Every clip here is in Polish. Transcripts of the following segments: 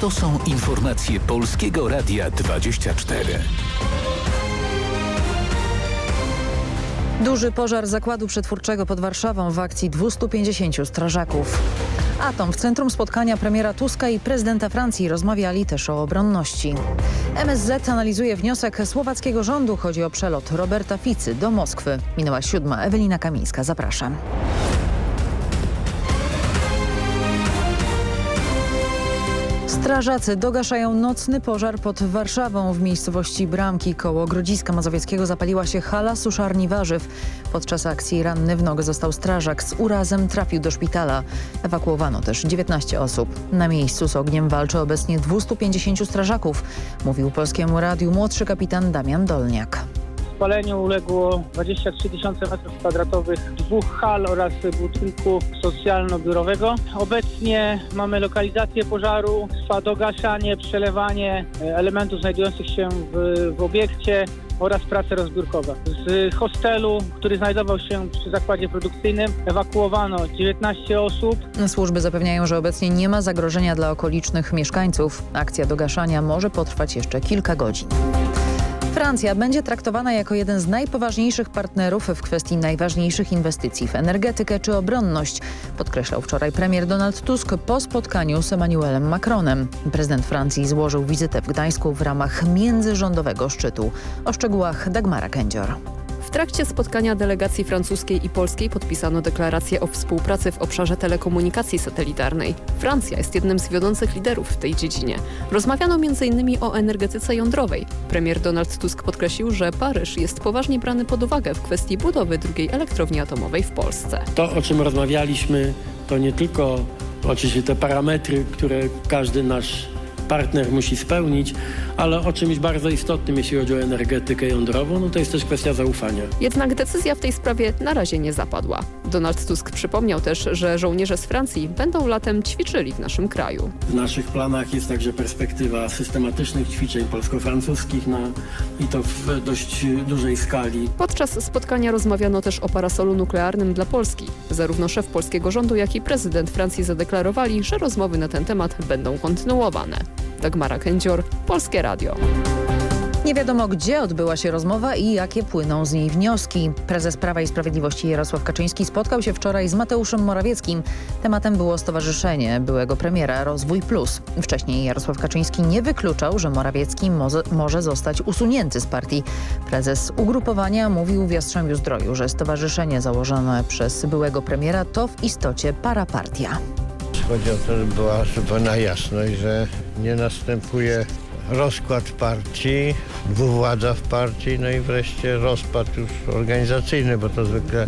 To są informacje Polskiego Radia 24. Duży pożar zakładu przetwórczego pod Warszawą w akcji 250 strażaków. Atom w centrum spotkania premiera Tuska i prezydenta Francji rozmawiali też o obronności. MSZ analizuje wniosek słowackiego rządu. Chodzi o przelot Roberta Ficy do Moskwy. Minęła siódma. Ewelina Kamińska. Zapraszam. Strażacy dogaszają nocny pożar pod Warszawą. W miejscowości Bramki koło Grodziska Mazowieckiego zapaliła się hala suszarni warzyw. Podczas akcji ranny w nogę został strażak. Z urazem trafił do szpitala. Ewakuowano też 19 osób. Na miejscu z ogniem walczy obecnie 250 strażaków, mówił Polskiemu Radiu młodszy kapitan Damian Dolniak. Spaleniu uległo 23 tysiące metrów kwadratowych dwóch hal oraz budynku socjalno-biurowego. Obecnie mamy lokalizację pożaru, trwa dogaszanie, przelewanie elementów znajdujących się w, w obiekcie oraz prace rozbiórkowe. Z hostelu, który znajdował się przy zakładzie produkcyjnym, ewakuowano 19 osób. Służby zapewniają, że obecnie nie ma zagrożenia dla okolicznych mieszkańców. Akcja dogaszania może potrwać jeszcze kilka godzin. Francja będzie traktowana jako jeden z najpoważniejszych partnerów w kwestii najważniejszych inwestycji w energetykę czy obronność, podkreślał wczoraj premier Donald Tusk po spotkaniu z Emmanuelem Macronem. Prezydent Francji złożył wizytę w Gdańsku w ramach międzyrządowego szczytu. O szczegółach Dagmara Kędzior. W trakcie spotkania delegacji francuskiej i polskiej podpisano deklarację o współpracy w obszarze telekomunikacji satelitarnej. Francja jest jednym z wiodących liderów w tej dziedzinie. Rozmawiano m.in. o energetyce jądrowej. Premier Donald Tusk podkreślił, że Paryż jest poważnie brany pod uwagę w kwestii budowy drugiej elektrowni atomowej w Polsce. To, o czym rozmawialiśmy, to nie tylko oczywiście te parametry, które każdy nasz partner musi spełnić, ale o czymś bardzo istotnym, jeśli chodzi o energetykę jądrową, no to jest też kwestia zaufania. Jednak decyzja w tej sprawie na razie nie zapadła. Donald Tusk przypomniał też, że żołnierze z Francji będą latem ćwiczyli w naszym kraju. W naszych planach jest także perspektywa systematycznych ćwiczeń polsko-francuskich na, i to w dość dużej skali. Podczas spotkania rozmawiano też o parasolu nuklearnym dla Polski. Zarówno szef polskiego rządu, jak i prezydent Francji zadeklarowali, że rozmowy na ten temat będą kontynuowane. Dagmara Kędzior, Polskie Radio. Nie wiadomo, gdzie odbyła się rozmowa i jakie płyną z niej wnioski. Prezes Prawa i Sprawiedliwości Jarosław Kaczyński spotkał się wczoraj z Mateuszem Morawieckim. Tematem było stowarzyszenie byłego premiera Rozwój Plus. Wcześniej Jarosław Kaczyński nie wykluczał, że Morawiecki może, może zostać usunięty z partii. Prezes ugrupowania mówił w Jastrzębiu Zdroju, że stowarzyszenie założone przez byłego premiera to w istocie parapartia. Chodzi o to, żeby była zupełna jasność, że nie następuje rozkład partii, dwuwładza w partii, no i wreszcie rozpad już organizacyjny, bo to zwykle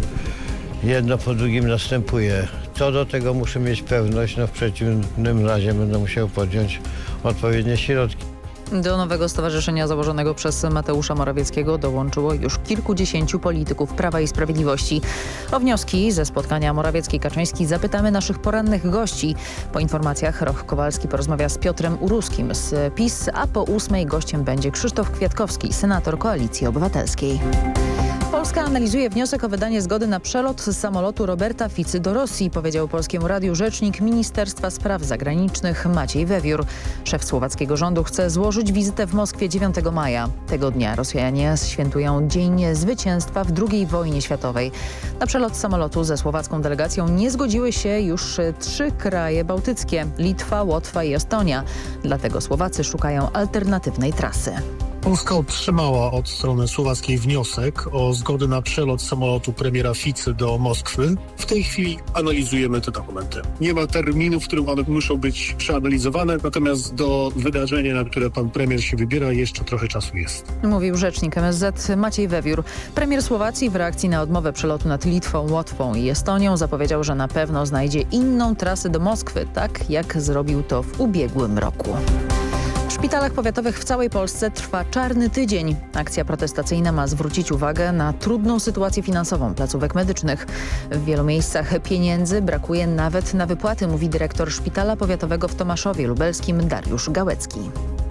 jedno po drugim następuje. Co do tego muszę mieć pewność, no w przeciwnym razie będę musiał podjąć odpowiednie środki. Do nowego stowarzyszenia założonego przez Mateusza Morawieckiego dołączyło już kilkudziesięciu polityków Prawa i Sprawiedliwości. O wnioski ze spotkania Morawiecki-Kaczyński zapytamy naszych porannych gości. Po informacjach Roch Kowalski porozmawia z Piotrem Uruskim z PiS, a po ósmej gościem będzie Krzysztof Kwiatkowski, senator Koalicji Obywatelskiej. Polska analizuje wniosek o wydanie zgody na przelot z samolotu Roberta Ficy do Rosji, powiedział Polskiemu Radiu rzecznik Ministerstwa Spraw Zagranicznych Maciej Wewiór. Szef słowackiego rządu chce złożyć wizytę w Moskwie 9 maja. Tego dnia Rosjanie świętują Dzień Zwycięstwa w II wojnie światowej. Na przelot samolotu ze słowacką delegacją nie zgodziły się już trzy kraje bałtyckie – Litwa, Łotwa i Estonia. Dlatego Słowacy szukają alternatywnej trasy. Polska otrzymała od strony słowackiej wniosek o zgodę na przelot samolotu premiera Ficy do Moskwy. W tej chwili analizujemy te dokumenty. Nie ma terminu, w którym one muszą być przeanalizowane, natomiast do wydarzenia, na które pan premier się wybiera, jeszcze trochę czasu jest. Mówił rzecznik MSZ Maciej Wewiór. Premier Słowacji w reakcji na odmowę przelotu nad Litwą, Łotwą i Estonią zapowiedział, że na pewno znajdzie inną trasę do Moskwy, tak jak zrobił to w ubiegłym roku. W szpitalach powiatowych w całej Polsce trwa czarny tydzień. Akcja protestacyjna ma zwrócić uwagę na trudną sytuację finansową placówek medycznych. W wielu miejscach pieniędzy brakuje nawet na wypłaty, mówi dyrektor Szpitala Powiatowego w Tomaszowie Lubelskim Dariusz Gałecki.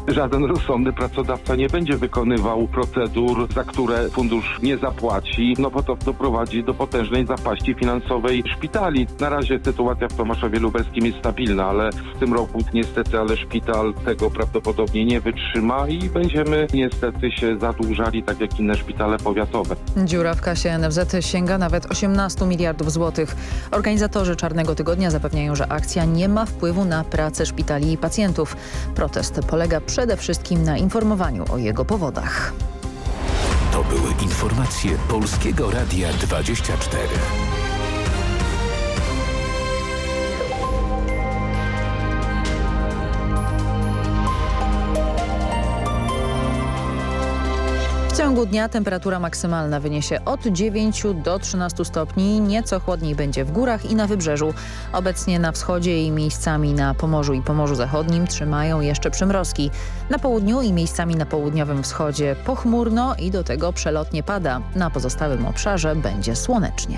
żaden rozsądny pracodawca nie będzie wykonywał procedur, za które fundusz nie zapłaci, no bo to doprowadzi do potężnej zapaści finansowej szpitali. Na razie sytuacja w Tomaszowie Lubelskim jest stabilna, ale w tym roku niestety, ale szpital tego prawdopodobnie nie wytrzyma i będziemy niestety się zadłużali tak jak inne szpitale powiatowe. Dziura w kasie NFZ sięga nawet 18 miliardów złotych. Organizatorzy Czarnego Tygodnia zapewniają, że akcja nie ma wpływu na pracę szpitali i pacjentów. Protest polega przede wszystkim na informowaniu o jego powodach. To były informacje Polskiego Radia 24. ciągu dnia temperatura maksymalna wyniesie od 9 do 13 stopni, nieco chłodniej będzie w górach i na wybrzeżu. Obecnie na wschodzie i miejscami na Pomorzu i Pomorzu Zachodnim trzymają jeszcze przymrozki. Na południu i miejscami na południowym wschodzie pochmurno i do tego przelotnie pada. Na pozostałym obszarze będzie słonecznie.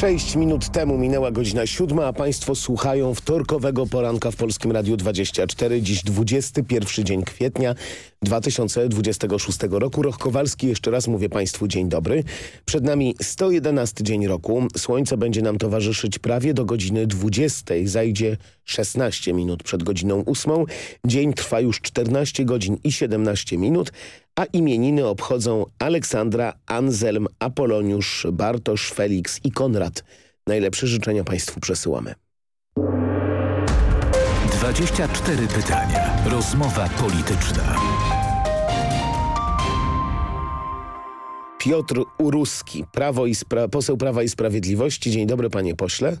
Sześć minut temu minęła godzina siódma, a Państwo słuchają wtorkowego poranka w Polskim Radiu 24. Dziś 21 dzień kwietnia 2026 roku. Roch Kowalski, jeszcze raz mówię Państwu dzień dobry. Przed nami 111 dzień roku. Słońce będzie nam towarzyszyć prawie do godziny 20. Zajdzie 16 minut przed godziną 8. Dzień trwa już 14 godzin i 17 minut, a imieniny obchodzą Aleksandra, Anselm, Apoloniusz, Bartosz, Felix i Konrad. Najlepsze życzenia Państwu przesyłamy. 24 pytania. Rozmowa polityczna. Piotr Uruski, Prawo i poseł Prawa i Sprawiedliwości. Dzień dobry panie pośle.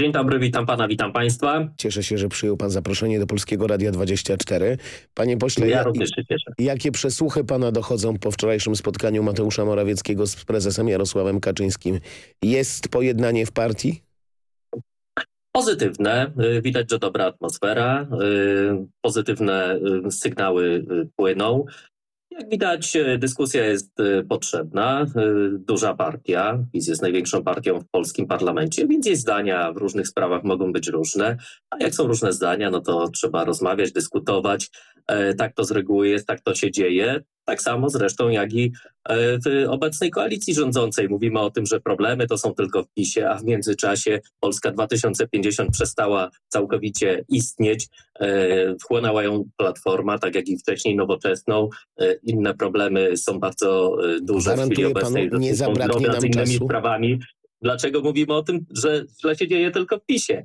Dzień dobry, witam pana, witam państwa. Cieszę się, że przyjął pan zaproszenie do Polskiego Radia 24. Panie pośle, ja również się cieszę. jakie przesłuchy pana dochodzą po wczorajszym spotkaniu Mateusza Morawieckiego z prezesem Jarosławem Kaczyńskim? Jest pojednanie w partii? Pozytywne, y, widać, że dobra atmosfera, y, pozytywne y, sygnały płyną. Jak widać, dyskusja jest potrzebna. Duża partia, PiS jest największą partią w polskim parlamencie, więc jej zdania w różnych sprawach mogą być różne. A jak są różne zdania, no to trzeba rozmawiać, dyskutować. E, tak to z reguły jest, tak to się dzieje. Tak samo zresztą jak i e, w obecnej koalicji rządzącej. Mówimy o tym, że problemy to są tylko w PiSie, a w międzyczasie Polska 2050 przestała całkowicie istnieć. E, wchłonęła ją Platforma, tak jak i wcześniej Nowoczesną. Inne problemy są bardzo duże w chwili obecnej. Panu, nie zabraknie nam innymi czasu. sprawami. Dlaczego mówimy o tym, że źle się dzieje tylko w PiSie?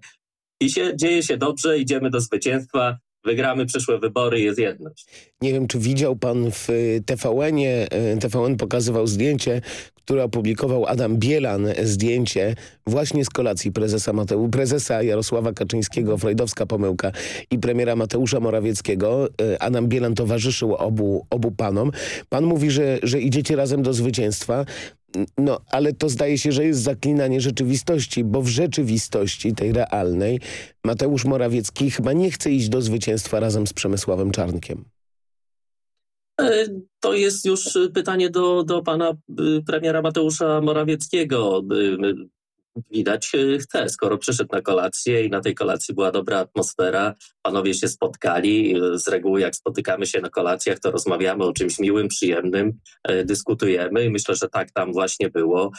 W PiSie dzieje się dobrze, idziemy do zwycięstwa wygramy przyszłe wybory, jest jedność. Nie wiem, czy widział pan w TVN-ie, TVN pokazywał zdjęcie, które opublikował Adam Bielan, zdjęcie właśnie z kolacji prezesa, Mateu, prezesa Jarosława Kaczyńskiego, freudowska pomyłka i premiera Mateusza Morawieckiego. E, Adam Bielan towarzyszył obu, obu panom. Pan mówi, że, że idziecie razem do zwycięstwa. No, ale to zdaje się, że jest zaklinanie rzeczywistości, bo w rzeczywistości tej realnej Mateusz Morawiecki chyba nie chce iść do zwycięstwa razem z Przemysławem Czarnkiem. E, to jest już pytanie do, do pana y, premiera Mateusza Morawieckiego widać e, chce, skoro przyszedł na kolację i na tej kolacji była dobra atmosfera, panowie się spotkali, e, z reguły jak spotykamy się na kolacjach, to rozmawiamy o czymś miłym, przyjemnym, e, dyskutujemy i myślę, że tak tam właśnie było.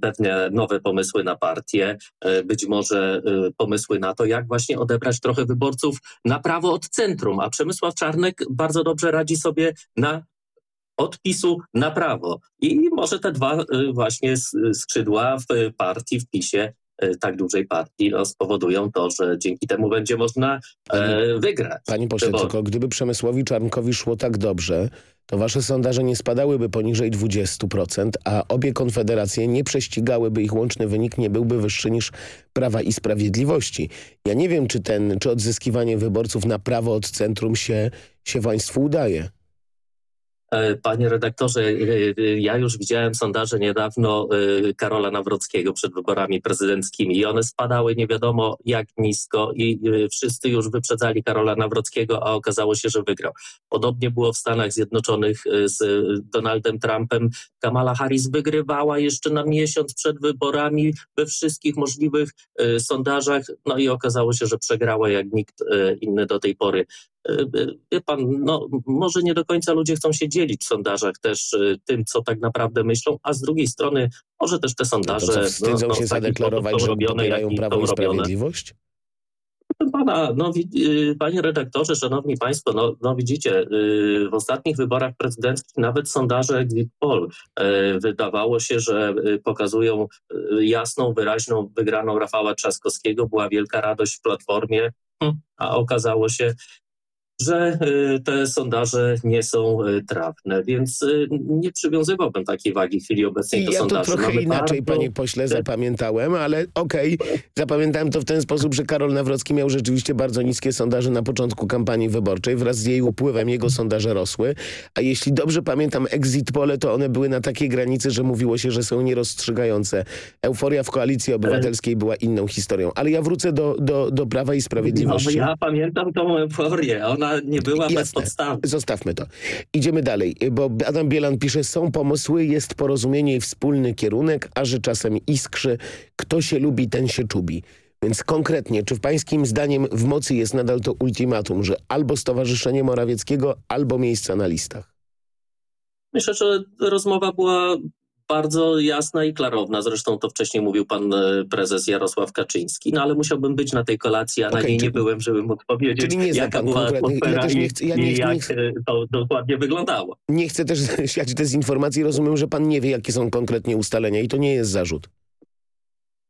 Pewne nowe pomysły na partię, być może pomysły na to, jak właśnie odebrać trochę wyborców na prawo od centrum, a Przemysław Czarnek bardzo dobrze radzi sobie na od PiSu na prawo. I może te dwa y, właśnie skrzydła w partii, w PiSie, y, tak dużej partii no, spowodują to, że dzięki temu będzie można e, wygrać. Panie pośle, tylko gdyby Przemysłowi Czarnkowi szło tak dobrze, to wasze sondaże nie spadałyby poniżej 20%, a obie konfederacje nie prześcigałyby, ich łączny wynik nie byłby wyższy niż Prawa i Sprawiedliwości. Ja nie wiem, czy, ten, czy odzyskiwanie wyborców na prawo od centrum się, się państwu udaje. E, panie redaktorze, e, e, ja już widziałem sondaże niedawno Karola Nawrockiego przed wyborami prezydenckimi i one spadały nie wiadomo jak nisko i wszyscy już wyprzedzali Karola Nawrockiego, a okazało się, że wygrał. Podobnie było w Stanach Zjednoczonych z Donaldem Trumpem. Kamala Harris wygrywała jeszcze na miesiąc przed wyborami we wszystkich możliwych sondażach, no i okazało się, że przegrała jak nikt inny do tej pory. Wie pan, no, może nie do końca ludzie chcą się dzielić w sondażach też y, tym, co tak naprawdę myślą, a z drugiej strony może też te sondaże... No to co, wstydzą no, się zadeklarować, że popierają Prawo i Sprawiedliwość? Pana, no, y, panie redaktorze, szanowni państwo, no, no widzicie, y, w ostatnich wyborach prezydenckich nawet sondaże Exit Poll wydawało się, że pokazują jasną, wyraźną wygraną Rafała Trzaskowskiego. Była wielka radość w Platformie, hm, a okazało się, że y, te sondaże nie są y, trafne, więc y, nie przywiązywałbym takiej wagi w chwili obecnej do ja sondaży. Ja to trochę inaczej, bardzo... panie pośle, zapamiętałem, ale okej, okay. zapamiętałem to w ten sposób, że Karol Nawrocki miał rzeczywiście bardzo niskie sondaże na początku kampanii wyborczej, wraz z jej upływem jego sondaże rosły, a jeśli dobrze pamiętam exit pole, to one były na takiej granicy, że mówiło się, że są nierozstrzygające. Euforia w Koalicji Obywatelskiej była inną historią, ale ja wrócę do, do, do Prawa i Sprawiedliwości. No, ja pamiętam tą euforię, ona nie była Jasne. bez podstawy. Zostawmy to. Idziemy dalej, bo Adam Bielan pisze, są pomysły, jest porozumienie i wspólny kierunek, a że czasem iskrzy, kto się lubi, ten się czubi. Więc konkretnie, czy w pańskim zdaniem w mocy jest nadal to ultimatum, że albo Stowarzyszenie Morawieckiego, albo miejsca na listach? Myślę, że rozmowa była bardzo jasna i klarowna. Zresztą to wcześniej mówił pan e, prezes Jarosław Kaczyński, no ale musiałbym być na tej kolacji, a okay, na niej nie byłem, żeby mógł powiedzieć, czyli nie jaka była atmosfera ja nie chcę, ja nie, i jak nie to dokładnie wyglądało. Nie chcę też siać dezinformacji. Rozumiem, że pan nie wie, jakie są konkretnie ustalenia i to nie jest zarzut.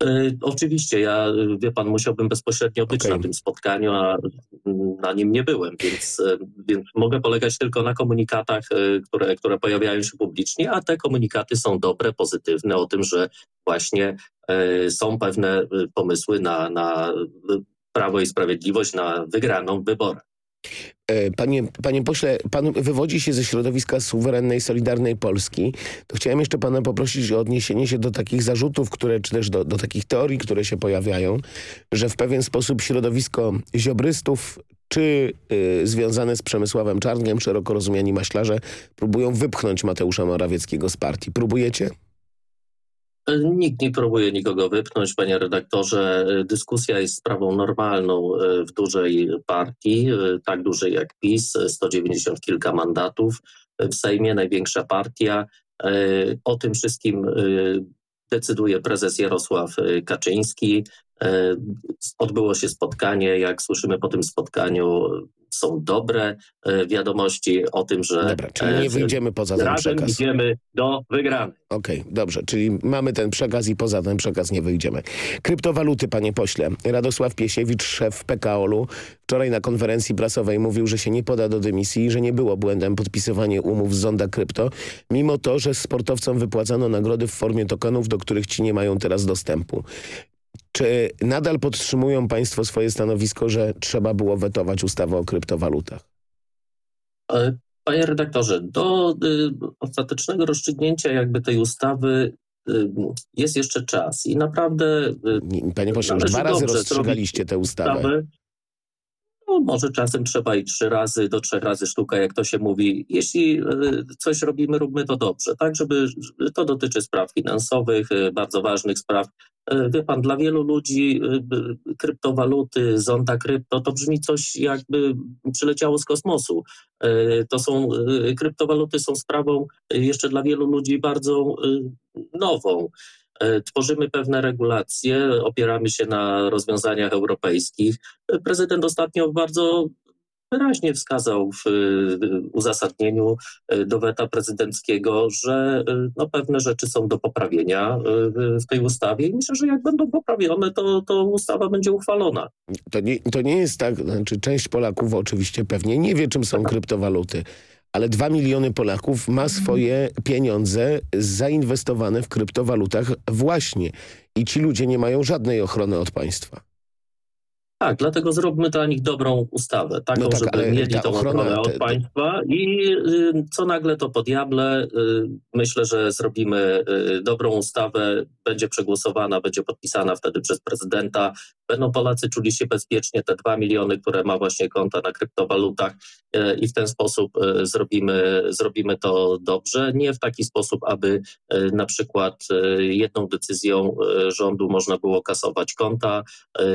E, oczywiście, ja, wie pan, musiałbym bezpośrednio być okay. na tym spotkaniu, a na nim nie byłem, więc, e, więc mogę polegać tylko na komunikatach, e, które, które pojawiają się publicznie, a te komunikaty są dobre, pozytywne, o tym, że właśnie są pewne pomysły na, na Prawo i Sprawiedliwość, na wygraną wyborach. E, panie, panie pośle, pan wywodzi się ze środowiska suwerennej, solidarnej Polski. To chciałem jeszcze pana poprosić o odniesienie się do takich zarzutów, które, czy też do, do takich teorii, które się pojawiają, że w pewien sposób środowisko ziobrystów czy y, związane z Przemysławem Czarnkiem, szeroko rozumiani maślarze, próbują wypchnąć Mateusza Morawieckiego z partii. Próbujecie? Nikt nie próbuje nikogo wypchnąć, panie redaktorze. Dyskusja jest sprawą normalną e, w dużej partii, e, tak dużej jak PiS, 190 kilka mandatów w Sejmie, największa partia. E, o tym wszystkim decyduje prezes Jarosław Kaczyński. Odbyło się spotkanie, jak słyszymy po tym spotkaniu są dobre wiadomości o tym, że Dobra, czyli nie wyjdziemy poza ten przekaz. idziemy do wygranej. Okej, okay, dobrze, czyli mamy ten przekaz i poza ten przekaz nie wyjdziemy. Kryptowaluty, panie pośle. Radosław Piesiewicz, szef PKOL-u, wczoraj na konferencji prasowej mówił, że się nie poda do dymisji i że nie było błędem podpisywanie umów z Zonda Krypto, mimo to, że sportowcom wypłacano nagrody w formie tokenów, do których ci nie mają teraz dostępu. Czy nadal podtrzymują państwo swoje stanowisko, że trzeba było wetować ustawę o kryptowalutach? E, panie redaktorze, do y, ostatecznego rozstrzygnięcia jakby tej ustawy y, jest jeszcze czas i naprawdę... Y, Panie pośle, już dwa razy rozstrzygaliście tę ustawę. ustawę no, może czasem trzeba i trzy razy, do trzech razy sztuka, jak to się mówi. Jeśli e, coś robimy, róbmy to dobrze, tak, żeby to dotyczy spraw finansowych, e, bardzo ważnych spraw. E, wie pan, dla wielu ludzi kryptowaluty, zonda krypto, to brzmi coś jakby przyleciało z kosmosu. To są, kryptowaluty są sprawą jeszcze dla wielu ludzi bardzo nową. E, tworzymy pewne regulacje, opieramy się na rozwiązaniach europejskich. Prezydent ostatnio bardzo wyraźnie wskazał w uzasadnieniu e, do weta prezydenckiego, że e, no, pewne rzeczy są do poprawienia w tej ustawie i myślę, że jak będą poprawione, to, to ustawa będzie uchwalona. To nie, to nie jest tak, znaczy część Polaków oczywiście pewnie nie wie, czym są kryptowaluty ale 2 miliony Polaków ma swoje pieniądze zainwestowane w kryptowalutach właśnie i ci ludzie nie mają żadnej ochrony od państwa. Tak, dlatego zróbmy dla nich dobrą ustawę, taką, No tak, żeby mieli tą ochrona, ochronę od te- państwa i y, co nagle to po diable. Y, myślę, że zrobimy y, dobrą ustawę, będzie przegłosowana, będzie podpisana wtedy przez prezydenta. Będą Polacy czuli się bezpiecznie, te dwa miliony, które ma właśnie konta na kryptowalutach y, i w ten sposób y, zrobimy, zrobimy to dobrze. Nie w taki sposób, aby y, na przykład jedną decyzją rządu można było kasować konta,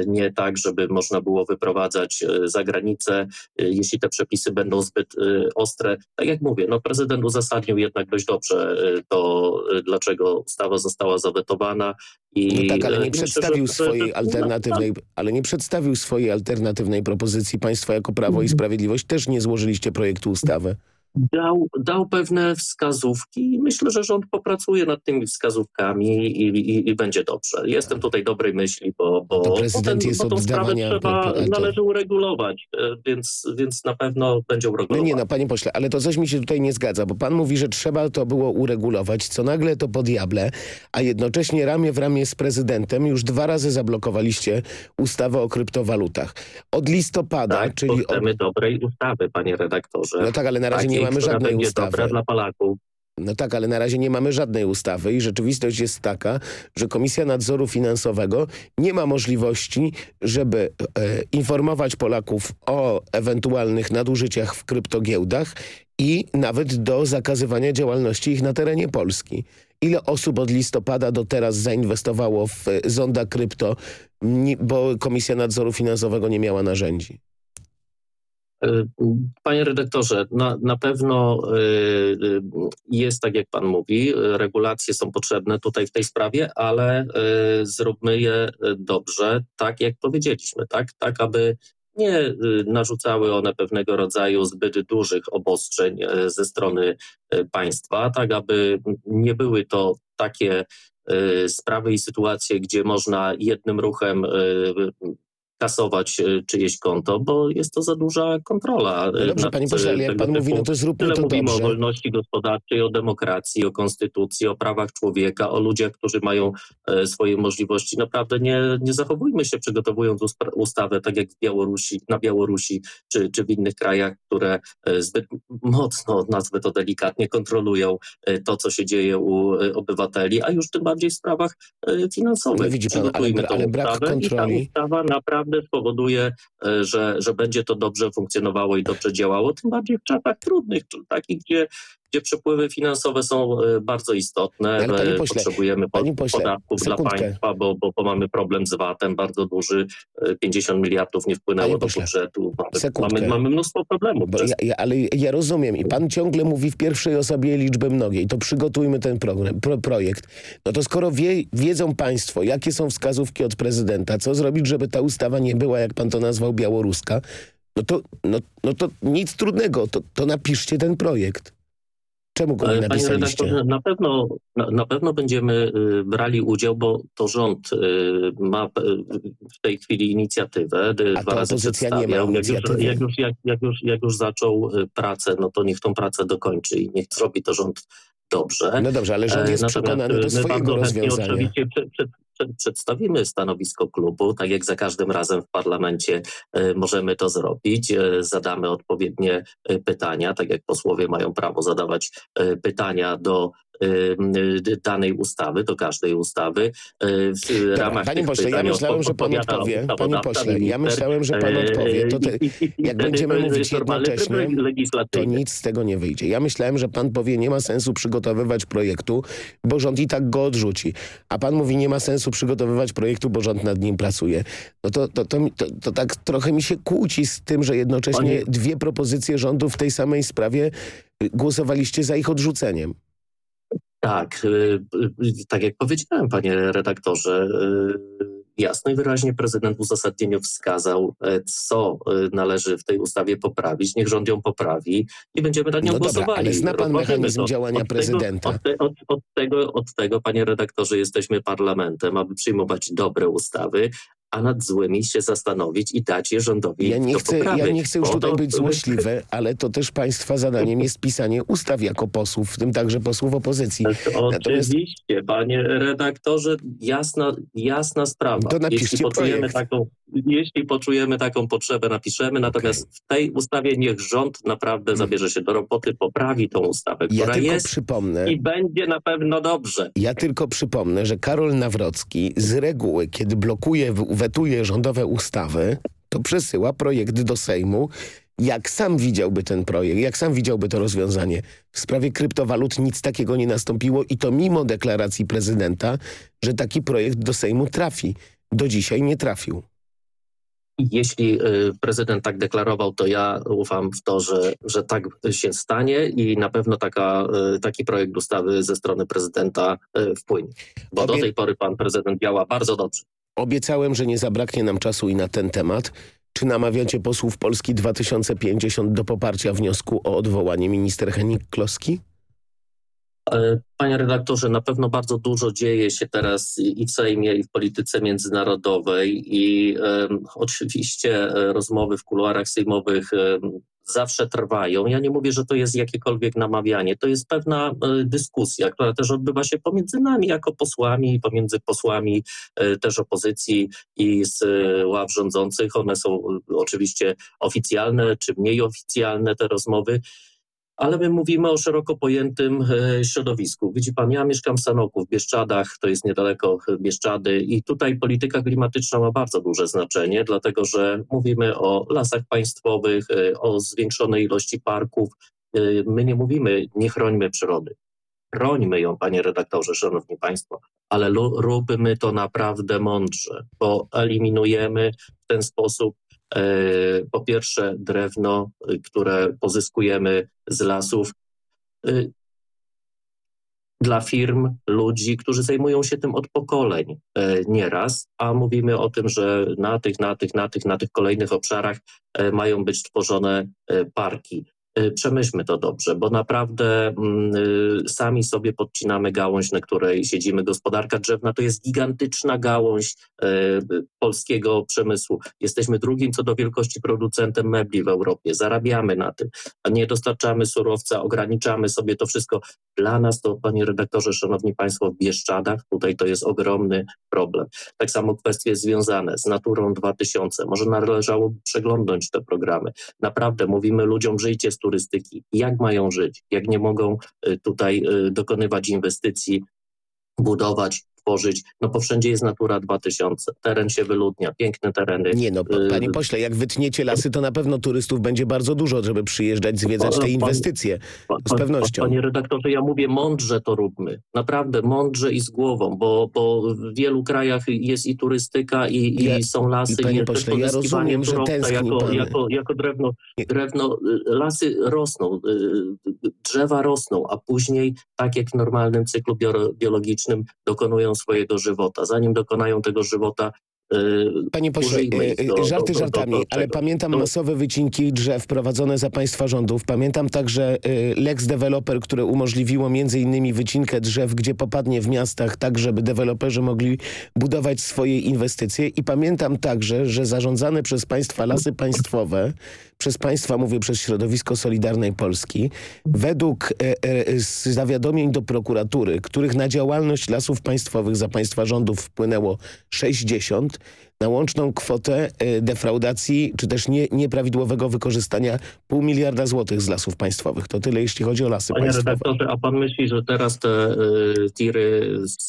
nie tak, żeby można było wyprowadzać za granicę, jeśli te przepisy będą zbyt ostre. Tak jak mówię, no prezydent uzasadnił jednak dość dobrze to, dlaczego ustawa została zawetowana. I No tak, ale y, nie myślę, przedstawił że- swojej alternatywnej, ale nie przedstawił swojej alternatywnej propozycji. Państwo jako Prawo Mhm. i Sprawiedliwość też nie złożyliście projektu ustawy. Dał, dał pewne wskazówki i myślę, że rząd popracuje nad tymi wskazówkami i, i, i będzie dobrze. Jestem tutaj dobrej myśli, bo, bo, To bo, prezydent ten, jest bo tą od sprawę trzeba, należy uregulować, e, więc, więc na pewno będzie No uregulowane. nie no, panie pośle, ale to coś mi się tutaj nie zgadza, bo pan mówi, że trzeba to było uregulować, co nagle to po diable, a jednocześnie ramię w ramię z prezydentem już dwa razy zablokowaliście ustawę o kryptowalutach. Od listopada, tak, czyli... bo chcemy dobrej ustawy, panie redaktorze. No tak, ale na razie nie Takiej, mamy żadnej ustawy. dobra dla Polaków. No tak, ale na razie nie mamy żadnej ustawy i rzeczywistość jest taka, że Komisja Nadzoru Finansowego nie ma możliwości, żeby e, informować Polaków o ewentualnych nadużyciach w kryptogiełdach i nawet do zakazywania działalności ich na terenie Polski. Ile osób od listopada do teraz zainwestowało w e, zonda krypto, bo Komisja Nadzoru Finansowego nie miała narzędzi? E, Panie redaktorze, na, na pewno e, e, jest tak, jak pan mówi, regulacje są potrzebne tutaj w tej sprawie, ale zróbmy je dobrze, tak jak powiedzieliśmy, tak, tak aby nie narzucały one pewnego rodzaju zbyt dużych obostrzeń ze strony państwa, tak aby nie były to takie sprawy i sytuacje, gdzie można jednym ruchem kasować e, czyjeś konto, bo jest to za duża kontrola. e, No dobrze, panie pośle, ale jak pan mówi, typu- no to zróbmy Tyle to mówimy dobrze. o wolności gospodarczej, o demokracji, o konstytucji, o prawach człowieka, o ludziach, którzy mają e, swoje możliwości. Naprawdę nie, nie zachowujmy się przygotowując ustawę tak jak w Białorusi, na Białorusi czy, czy w innych krajach, które e, zbyt mocno, nazwę to delikatnie, kontrolują e, to, co się dzieje u e, obywateli, a już tym bardziej w sprawach e, finansowych. No widzi pan, ale ale brak ustawę i ta kontroli- ustawa naprawdę spowoduje, e, że, że będzie to dobrze funkcjonowało i dobrze działało, tym bardziej w czasach trudnych, takich, gdzie, gdzie przepływy finansowe są e, bardzo istotne. Ale panie E, pośle, Potrzebujemy panie pośle, podatków dla sekundkę. państwa, bo, bo, mamy problem z VAT-em bardzo duży. E, 50 miliardów nie wpłynęło Panie do pośle, budżetu. Mamy, mamy, mamy mnóstwo problemów. Przez ja, ja, ale ja rozumiem i pan ciągle mówi w pierwszej osobie liczby mnogiej, to przygotujmy ten program, pro, projekt. No to skoro wie, wiedzą państwo, jakie są wskazówki od prezydenta, co zrobić, żeby ta ustawa nie była, jak pan to nazwał, białoruska, no to, no, no to nic trudnego, to, to napiszcie ten projekt. Czemu go nie Panie napisaliście? na pewno, na, na pewno będziemy y, brali udział, bo to rząd y, ma y, w tej chwili inicjatywę. A dwa to razy przedstawiał. jak już, jak, już, jak, jak, już, jak już zaczął pracę, no to niech tą pracę dokończy i niech zrobi to rząd dobrze. No dobrze, ale rząd E, jest natomiast, przekonany do swojego rozwiązania. Oczywiście przedstawimy stanowisko klubu, tak jak za każdym razem w parlamencie e, możemy to zrobić. E, zadamy odpowiednie e, pytania, tak jak posłowie mają prawo zadawać pytania do danej ustawy, do każdej ustawy. E, W Dobra, ramach panie pośle, ja myślałem, że pan odpowie. Panie pośle, ja myślałem, że pan odpowie. To te, jak będziemy mówić jednocześnie, to nic z tego nie wyjdzie. Ja myślałem, że pan powie, nie ma sensu przygotowywać projektu, bo rząd i tak go odrzuci. A pan mówi, nie ma sensu przygotowywać projektu, bo rząd nad nim pracuje. No to, to, to, to, to tak trochę mi się kłóci z tym, że jednocześnie Panie- dwie propozycje rządu w tej samej sprawie y, głosowaliście za ich odrzuceniem. Tak, y, y, tak jak powiedziałem, panie redaktorze, y, jasno i wyraźnie prezydent w uzasadnieniu wskazał, e, co y, należy w tej ustawie poprawić. Niech rząd ją poprawi i będziemy nad nią No dobra, głosowali. ale zna pan mechanizm to. działania Od tego- prezydenta. Od, te, od, od, tego, od tego, panie redaktorze, jesteśmy parlamentem, aby przyjmować dobre ustawy, a nad złymi się zastanowić i dać je rządowi ja nie chcę, poprawy. Ja nie chcę już tutaj to- być złośliwy, ale to też państwa zadaniem jest pisanie ustaw jako posłów, w tym także posłów opozycji. Natomiast Oczywiście, panie redaktorze, jasna, jasna sprawa. To jeśli poczujemy, projekt. taką, jeśli poczujemy taką potrzebę, napiszemy. Natomiast w tej ustawie niech rząd naprawdę zabierze się do roboty, poprawi tą ustawę, ja która tylko jest przypomnę, i będzie na pewno dobrze. Ja tylko przypomnę, że Karol Nawrocki z reguły, kiedy blokuje, w- wetuje rządowe ustawy, to przesyła projekt do Sejmu. Jak sam widziałby ten projekt, jak sam widziałby to rozwiązanie. W sprawie kryptowalut nic takiego nie nastąpiło i to mimo deklaracji prezydenta, że taki projekt do Sejmu trafi. Do dzisiaj nie trafił. Jeśli y, prezydent tak deklarował, to ja ufam w to, że, że tak się stanie i na pewno taka, y, taki projekt ustawy ze strony prezydenta y, wpłynie. Bo do Obie- tej pory pan prezydent działa bardzo dobrze. Obiecałem, że nie zabraknie nam czasu i na ten temat. Czy namawiacie posłów Polski 2050 do poparcia wniosku o odwołanie minister Henik Kloski? E, Panie redaktorze, na pewno bardzo dużo dzieje się teraz i w Sejmie, i w polityce międzynarodowej i em, oczywiście e, rozmowy w kuluarach sejmowych em, zawsze trwają. Ja nie mówię, że to jest jakiekolwiek namawianie. To jest pewna e, dyskusja, która też odbywa się pomiędzy nami jako posłami, pomiędzy posłami e, też opozycji i z e, ław rządzących. One są oczywiście oficjalne czy mniej oficjalne te rozmowy. Ale my mówimy o szeroko pojętym e, środowisku. Widzi pan, ja mieszkam w Sanoku, w Bieszczadach, to jest niedaleko e, Bieszczady i tutaj polityka klimatyczna ma bardzo duże znaczenie, dlatego że mówimy o lasach państwowych, e, o zwiększonej ilości parków. My nie mówimy, nie chrońmy przyrody. Chrońmy ją, panie redaktorze, szanowni państwo, ale róbmy to naprawdę mądrze, bo eliminujemy w ten sposób po pierwsze drewno, y, które pozyskujemy z lasów, y, dla firm, ludzi, którzy zajmują się tym od pokoleń e, nieraz, a mówimy o tym, że na tych, na tych, na tych, na tych kolejnych obszarach e, mają być tworzone e, parki. E, Przemyślmy to dobrze, bo naprawdę mm, y, sami sobie podcinamy gałąź, na której siedzimy. Gospodarka drzewna to jest gigantyczna gałąź e, polskiego przemysłu. Jesteśmy drugim co do wielkości producentem mebli w Europie. Zarabiamy na tym, a nie dostarczamy surowca, ograniczamy sobie to wszystko. Dla nas to, panie redaktorze, szanowni państwo, w Bieszczadach tutaj to jest ogromny problem. Tak samo kwestie związane z Naturą 2000. Może należałoby przeglądnąć te programy. Naprawdę mówimy ludziom, żyjcie z turystyki. Jak mają żyć? Jak nie mogą y, tutaj y, dokonywać inwestycji, budować, tworzyć? No bo wszędzie jest Natura 2000. Teren się wyludnia, piękne tereny. Nie no, p- Y, panie pośle, jak wytniecie lasy, to na pewno turystów będzie bardzo dużo, żeby przyjeżdżać, zwiedzać te inwestycje. Z pewnością. Panie redaktorze, ja mówię mądrze to róbmy. Naprawdę mądrze i z głową, bo, bo w wielu krajach jest i turystyka, i, i Ja- są lasy. i panie pośle, ja rozumiem, że tęskni jako, pan. jako, jako drewno, drewno, y, lasy rosną, y, drzewa rosną, a później, tak jak w normalnym cyklu biologicznym, dokonują swojego żywota. Zanim dokonają tego żywota, y, Panie pośle, ich e, do- e, żarty do- do- żartami, ale pamiętam masowe wycinki drzew prowadzone za państwa rządów. Pamiętam także e, Lex Developer, które umożliwiło między innymi wycinkę drzew, gdzie popadnie w miastach, tak żeby deweloperzy mogli budować swoje inwestycje. I pamiętam także, że zarządzane przez państwa lasy państwowe, przez państwa, mówię przez środowisko Solidarnej Polski, według e, e, zawiadomień do prokuratury, których na działalność lasów państwowych za państwa rządów wpłynęło 60, na łączną kwotę e, defraudacji, czy też nie, nieprawidłowego wykorzystania pół miliarda złotych z lasów państwowych. To tyle, jeśli chodzi o lasy Panie państwowe. redaktorze, a pan myśli, że teraz te y, tiry z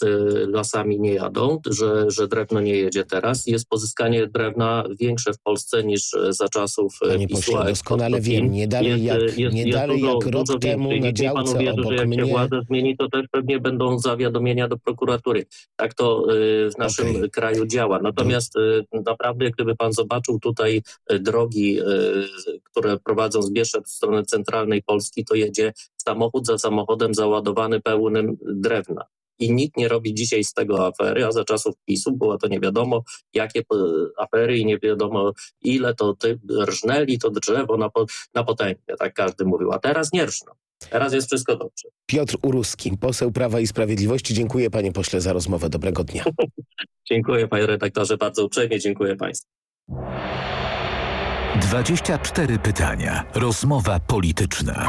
lasami nie jadą, że, że drewno nie jedzie teraz? Jest pozyskanie drewna większe w Polsce niż za czasów y, Panie PiSu, a doskonale wiem, nie dalej jest, jak- jest, nie jest dalej dużo, jak rok dużo temu na działce obok że jak mnie- się władza zmieni, to też pewnie będą zawiadomienia do prokuratury. Tak to y, w naszym Okej. kraju działa. Natomiast naprawdę, gdyby pan zobaczył tutaj y, drogi, y, które prowadzą z Bieszczad w stronę centralnej Polski, to jedzie samochód za samochodem załadowany pełnym drewna. I nikt nie robi dzisiaj z tego afery, a za czasów PiSu było to nie wiadomo jakie afery i nie wiadomo ile to ty rżnęli to drzewo na, po, na potęgę, tak każdy mówił, a teraz nie rżną. Teraz jest wszystko dobrze. Piotr Uruski, poseł Prawa i Sprawiedliwości. Dziękuję panie pośle za rozmowę. Dobrego dnia. dziękuję panie redaktorze, bardzo uprzejmie dziękuję państwu. 24 pytania. Rozmowa polityczna.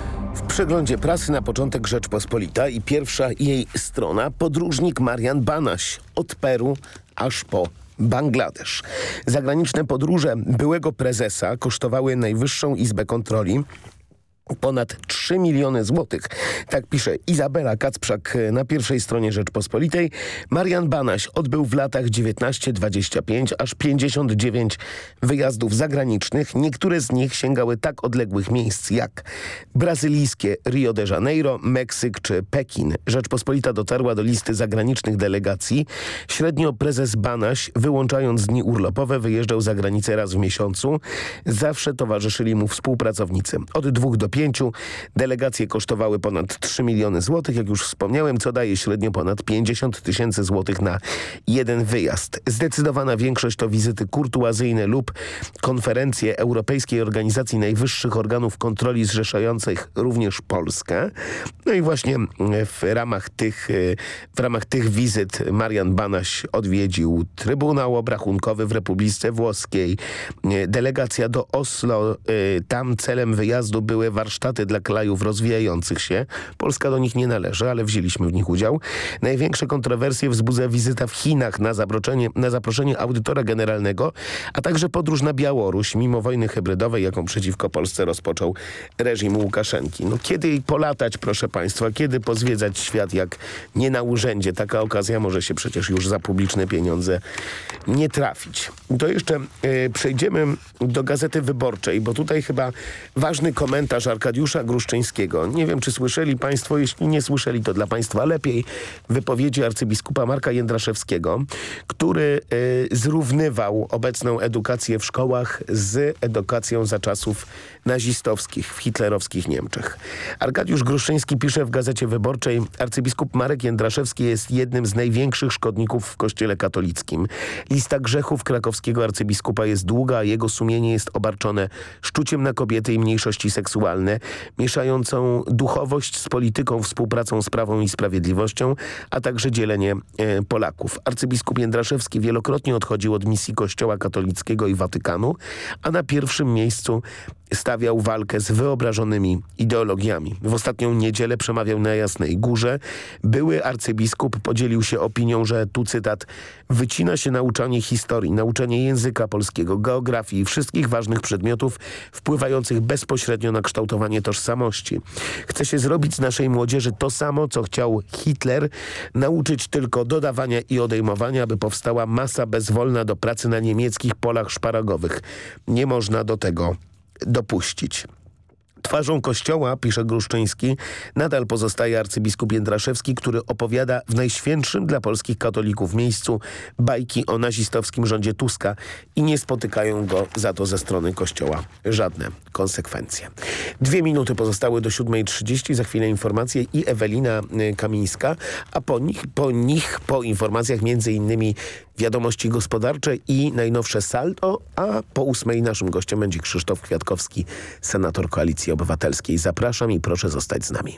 Przeglądzie prasy na początek Rzeczpospolita i pierwsza jej strona podróżnik Marian Banaś od Peru aż po Bangladesz. Zagraniczne podróże byłego prezesa kosztowały Najwyższą Izbę Kontroli ponad 3 miliony złotych. Tak pisze Izabela Kacprzak na pierwszej stronie Rzeczpospolitej. Marian Banaś odbył w latach 19-25 aż 59 wyjazdów zagranicznych. Niektóre z nich sięgały tak odległych miejsc jak brazylijskie Rio de Janeiro, Meksyk czy Pekin. Rzeczpospolita dotarła do listy zagranicznych delegacji. Średnio prezes Banaś, wyłączając dni urlopowe, wyjeżdżał za granicę raz w miesiącu. Zawsze towarzyszyli mu współpracownicy. Od dwóch do pięciu. Delegacje kosztowały ponad 3 miliony złotych, jak już wspomniałem, co daje średnio ponad 50 tysięcy złotych na jeden wyjazd. Zdecydowana większość to wizyty kurtuazyjne lub konferencje Europejskiej Organizacji Najwyższych Organów Kontroli zrzeszających również Polskę. No i właśnie w ramach tych, w ramach tych wizyt Marian Banaś odwiedził Trybunał Obrachunkowy w Republice Włoskiej, delegacja do Oslo. Tam celem wyjazdu były warsztaty dla krajów rozwijających się. Polska do nich nie należy, ale wzięliśmy w nich udział. Największe kontrowersje wzbudza wizyta w Chinach na na zaproszenie audytora generalnego, a także podróż na Białoruś, mimo wojny hybrydowej, jaką przeciwko Polsce rozpoczął reżim Łukaszenki. No kiedy polatać, proszę Państwa, kiedy pozwiedzać świat, jak nie na urzędzie. Taka okazja może się przecież już za publiczne pieniądze nie trafić. To jeszcze y, przejdziemy do Gazety Wyborczej, bo tutaj chyba ważny komentarz Arkadiusza Gruszczyńskiego. Nie wiem, czy słyszeli Państwo, jeśli nie słyszeli, to dla Państwa lepiej. Wypowiedzi arcybiskupa Marka Jędraszewskiego, który y, zrównywał obecną edukację w szkołach z edukacją za czasów nazistowskich w hitlerowskich Niemczech. Arkadiusz Gruszczyński pisze w Gazecie Wyborczej arcybiskup Marek Jędraszewski jest jednym z największych szkodników w kościele katolickim. Lista grzechów krakowskiego arcybiskupa jest długa, a jego sumienie jest obarczone szczuciem na kobiety i mniejszości seksualne, mieszającą duchowość z polityką, współpracą z Prawą i Sprawiedliwością, a także dzielenie e, Polaków. Arcybiskup Jędraszewski wielokrotnie odchodził od misji Kościoła katolickiego i Watykanu, a na pierwszym miejscu stawiał walkę z wyobrażonymi ideologiami. W ostatnią niedzielę przemawiał na Jasnej Górze. Były arcybiskup podzielił się opinią, że tu cytat wycina się nauczanie historii, nauczanie języka polskiego, geografii i wszystkich ważnych przedmiotów wpływających bezpośrednio na kształtowanie tożsamości. Chce się zrobić z naszej młodzieży to samo, co chciał Hitler, nauczyć tylko dodawania i odejmowania, aby powstała masa bezwolna do pracy na niemieckich polach szparagowych. Nie można do tego dopuścić. Twarzą kościoła, pisze Gruszczyński, nadal pozostaje arcybiskup Jędraszewski, który opowiada w najświętszym dla polskich katolików miejscu bajki o nazistowskim rządzie Tuska i nie spotykają go za to ze strony kościoła żadne konsekwencje. Dwie minuty pozostały do 7.30, za chwilę informacje i Ewelina y, Kamińska, a po nich, po, nich, po informacjach między innymi wiadomości gospodarcze i najnowsze saldo, a po ósmej naszym gościem będzie Krzysztof Kwiatkowski, senator Koalicji Obywatelskiej. Zapraszam i proszę zostać z nami.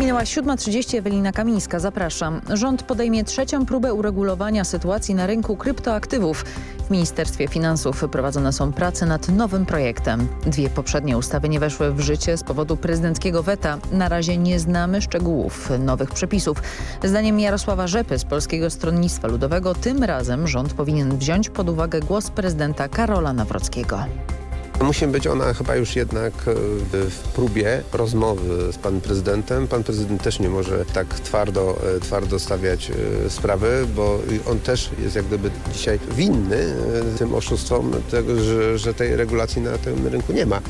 Minęła 7.30, Ewelina Kamińska, zapraszam. Rząd podejmie trzecią próbę uregulowania sytuacji na rynku kryptoaktywów. W Ministerstwie Finansów prowadzone są prace nad nowym projektem. Dwie poprzednie ustawy nie weszły w życie z powodu prezydenckiego weta. Na razie nie znamy szczegółów nowych przepisów. Zdaniem Jarosława Rzepy z Polskiego Stronnictwa Ludowego tym razem rząd powinien wziąć pod uwagę głos prezydenta Karola Nawrockiego. Musi być ona chyba już jednak e, w próbie rozmowy z panem prezydentem. Pan prezydent też nie może tak twardo, e, twardo stawiać e, sprawy, bo on też jest jak gdyby dzisiaj winny tym oszustwom tego, że, że tej regulacji na tym rynku nie ma.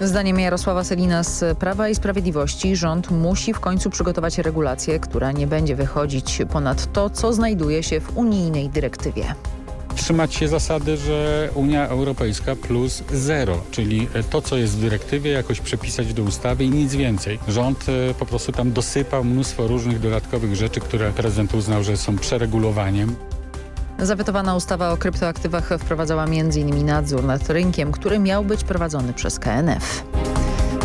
Zdaniem Jarosława Selina z Prawa i Sprawiedliwości rząd musi w końcu przygotować regulację, która nie będzie wychodzić ponad to, co znajduje się w unijnej dyrektywie trzymać się zasady, że Unia Europejska plus zero, czyli to, co jest w dyrektywie, jakoś przepisać do ustawy i nic więcej. Rząd e, po prostu tam dosypał mnóstwo różnych dodatkowych rzeczy, które prezydent uznał, że są przeregulowaniem. Zawetowana ustawa o kryptoaktywach wprowadzała m.in. nadzór nad rynkiem, który miał być prowadzony przez KNF.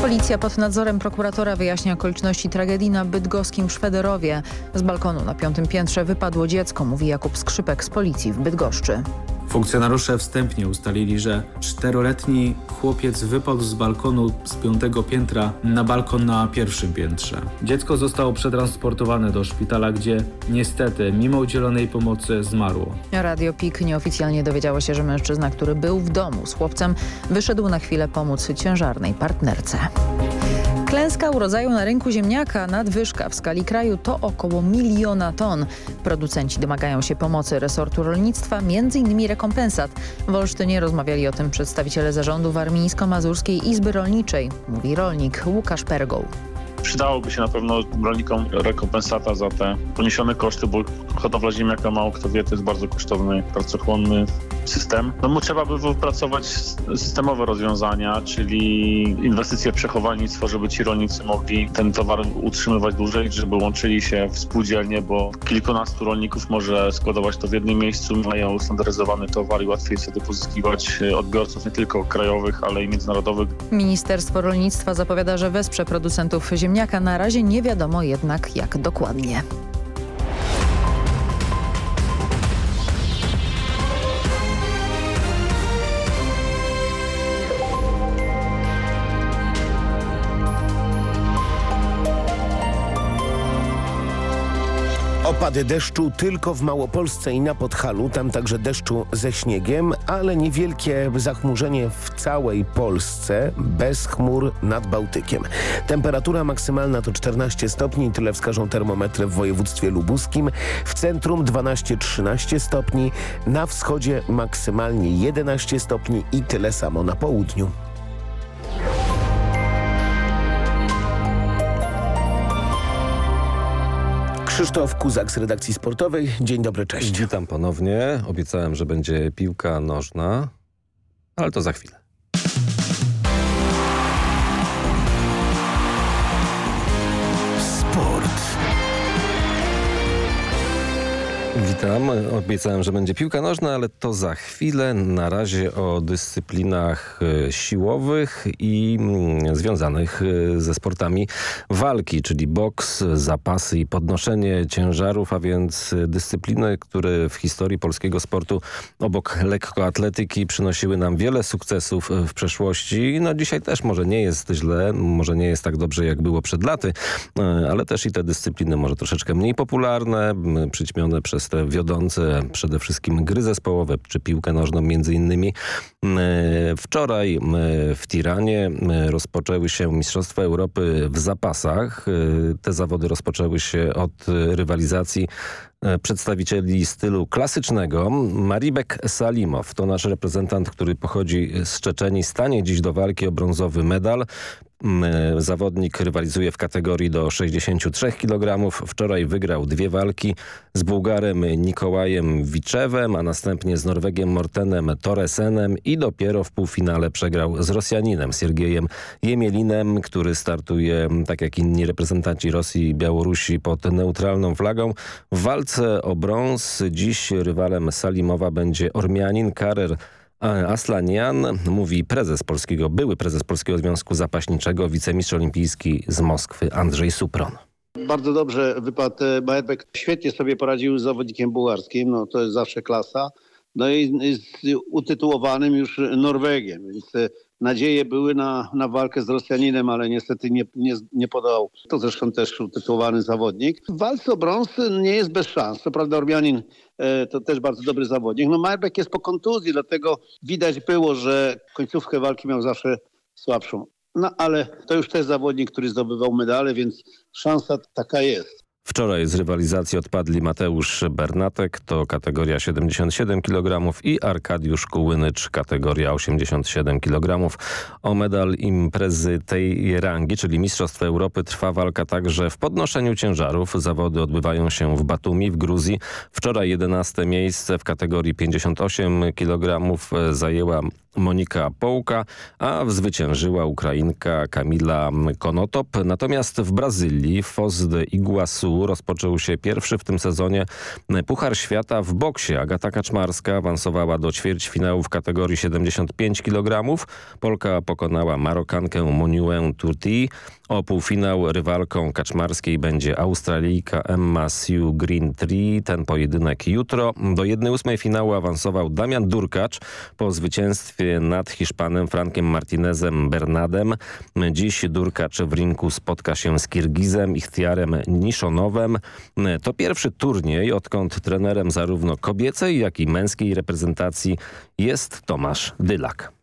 Policja pod nadzorem prokuratora wyjaśnia okoliczności tragedii na bydgoskim Szwederowie. Z balkonu na piątym piętrze wypadło dziecko, mówi Jakub Skrzypek z policji w Bydgoszczy. Funkcjonariusze wstępnie ustalili, że czteroletni chłopiec wypadł z balkonu z piątego piętra na balkon na pierwszym piętrze. Dziecko zostało przetransportowane do szpitala, gdzie niestety, mimo udzielonej pomocy, zmarło. Radio PIK nieoficjalnie dowiedziało się, że mężczyzna, który był w domu z chłopcem, wyszedł na chwilę pomóc ciężarnej partnerce. Klęska urodzaju na rynku ziemniaka nadwyżka w skali kraju to około miliona ton. Producenci domagają się pomocy resortu rolnictwa, m.in. rekompensat. W Olsztynie rozmawiali o tym przedstawiciele zarządu Warmińsko-Mazurskiej Izby Rolniczej, mówi rolnik Łukasz Pergoł. Przydałoby się na pewno rolnikom rekompensata za te poniesione koszty, bo hodowla ziemniaka, mało kto wie, to jest bardzo kosztowny, pracochłonny system. No mu trzeba by wypracować systemowe rozwiązania, czyli inwestycje w przechowalnictwo, żeby ci rolnicy mogli ten towar utrzymywać dłużej, żeby łączyli się w spółdzielnie, bo kilkunastu rolników może składować to w jednym miejscu, mają standaryzowany towar i łatwiej wtedy pozyskiwać odbiorców nie tylko krajowych, ale i międzynarodowych. Ministerstwo Rolnictwa zapowiada, że wesprze producentów ziemniaka. Na razie nie wiadomo jednak jak dokładnie. Opady deszczu tylko w Małopolsce i na Podhalu, tam także deszczu ze śniegiem, ale niewielkie zachmurzenie w całej Polsce, bez chmur nad Bałtykiem. Temperatura maksymalna to 14 stopni, tyle wskażą termometry w województwie lubuskim. W centrum 12-13 stopni, na wschodzie maksymalnie 11 stopni i tyle samo na południu. Krzysztof Kuzak z redakcji sportowej. Dzień dobry, cześć. Witam ponownie. Obiecałem, że będzie piłka nożna, ale to za chwilę. Witam. Obiecałem, że będzie piłka nożna, ale to za chwilę. Na razie o dyscyplinach e, siłowych i mm, związanych e, ze sportami walki, czyli boks, zapasy i podnoszenie ciężarów, a więc dyscypliny, które w historii polskiego sportu obok lekkoatletyki przynosiły nam wiele sukcesów w przeszłości. No dzisiaj też może nie jest źle, może nie jest tak dobrze jak było przed laty, e, ale też i te dyscypliny może troszeczkę mniej popularne, przyćmione przez wiodące przede wszystkim gry zespołowe, czy piłkę nożną między innymi. Wczoraj w Tiranie rozpoczęły się Mistrzostwa Europy w zapasach. Te zawody rozpoczęły się od rywalizacji przedstawicieli stylu klasycznego. Maribek Salimow to nasz reprezentant, który pochodzi z Czeczenii. Stanie dziś do walki o brązowy medal. Mm, zawodnik rywalizuje w kategorii do 63 kg. Wczoraj wygrał dwie walki z Bułgarem Nikołajem Wiczewem, a następnie z Norwegiem Mortenem Toresenem i dopiero w półfinale przegrał z Rosjaninem Siergiejem Jemielinem, który startuje, tak jak inni reprezentanci Rosji i Białorusi, pod neutralną flagą. W walce o brąz dziś rywalem Salimowa będzie Ormianin Karer Aslanian, mówi prezes polskiego, były prezes Polskiego Związku Zapaśniczego, wicemistrz olimpijski z Moskwy Andrzej Supron. Bardzo dobrze wypadł Majerbek. Świetnie sobie poradził z zawodnikiem bułgarskim, no to jest zawsze klasa. No i z utytułowanym już Norwegiem, więc nadzieje były na, na walkę z Rosjaninem, ale niestety nie, nie, nie podał. To zresztą też utytułowany zawodnik. W walce o brąz nie jest bez szans. Co prawda Ormianin e, to też bardzo dobry zawodnik. No Majbek jest po kontuzji, dlatego widać było, że końcówkę walki miał zawsze słabszą. No ale to już też zawodnik, który zdobywał medale, więc szansa taka jest. Wczoraj z rywalizacji odpadli Mateusz Bernatek, to kategoria 77 kg i Arkadiusz Kułynycz, kategoria 87 kg. O medal imprezy tej rangi, czyli Mistrzostw Europy, trwa walka także w podnoszeniu ciężarów. Zawody odbywają się w Batumi w Gruzji. Wczoraj 11 miejsce w kategorii 58 kg zajęła Monika Połka, a zwyciężyła Ukrainka Kamila Konotop. Natomiast w Brazylii Foz de Iguaçu rozpoczął się pierwszy w tym sezonie Puchar Świata w boksie. Agata Kaczmarska awansowała do ćwierćfinału w kategorii 75 kg. Polka pokonała Marokankę Moniuę Turti. O półfinał rywalką Kaczmarskiej będzie Australijka Emma Sue Green. Ten pojedynek jutro. Do 1-8 finału awansował Damian Durkacz po zwycięstwie nad Hiszpanem Frankiem Martinezem Bernadem. Dziś Durkacz w rinku spotka się z Kirgizem Ichtiarem Niszonowem. To pierwszy turniej, odkąd trenerem zarówno kobiecej, jak i męskiej reprezentacji jest Tomasz Dylak.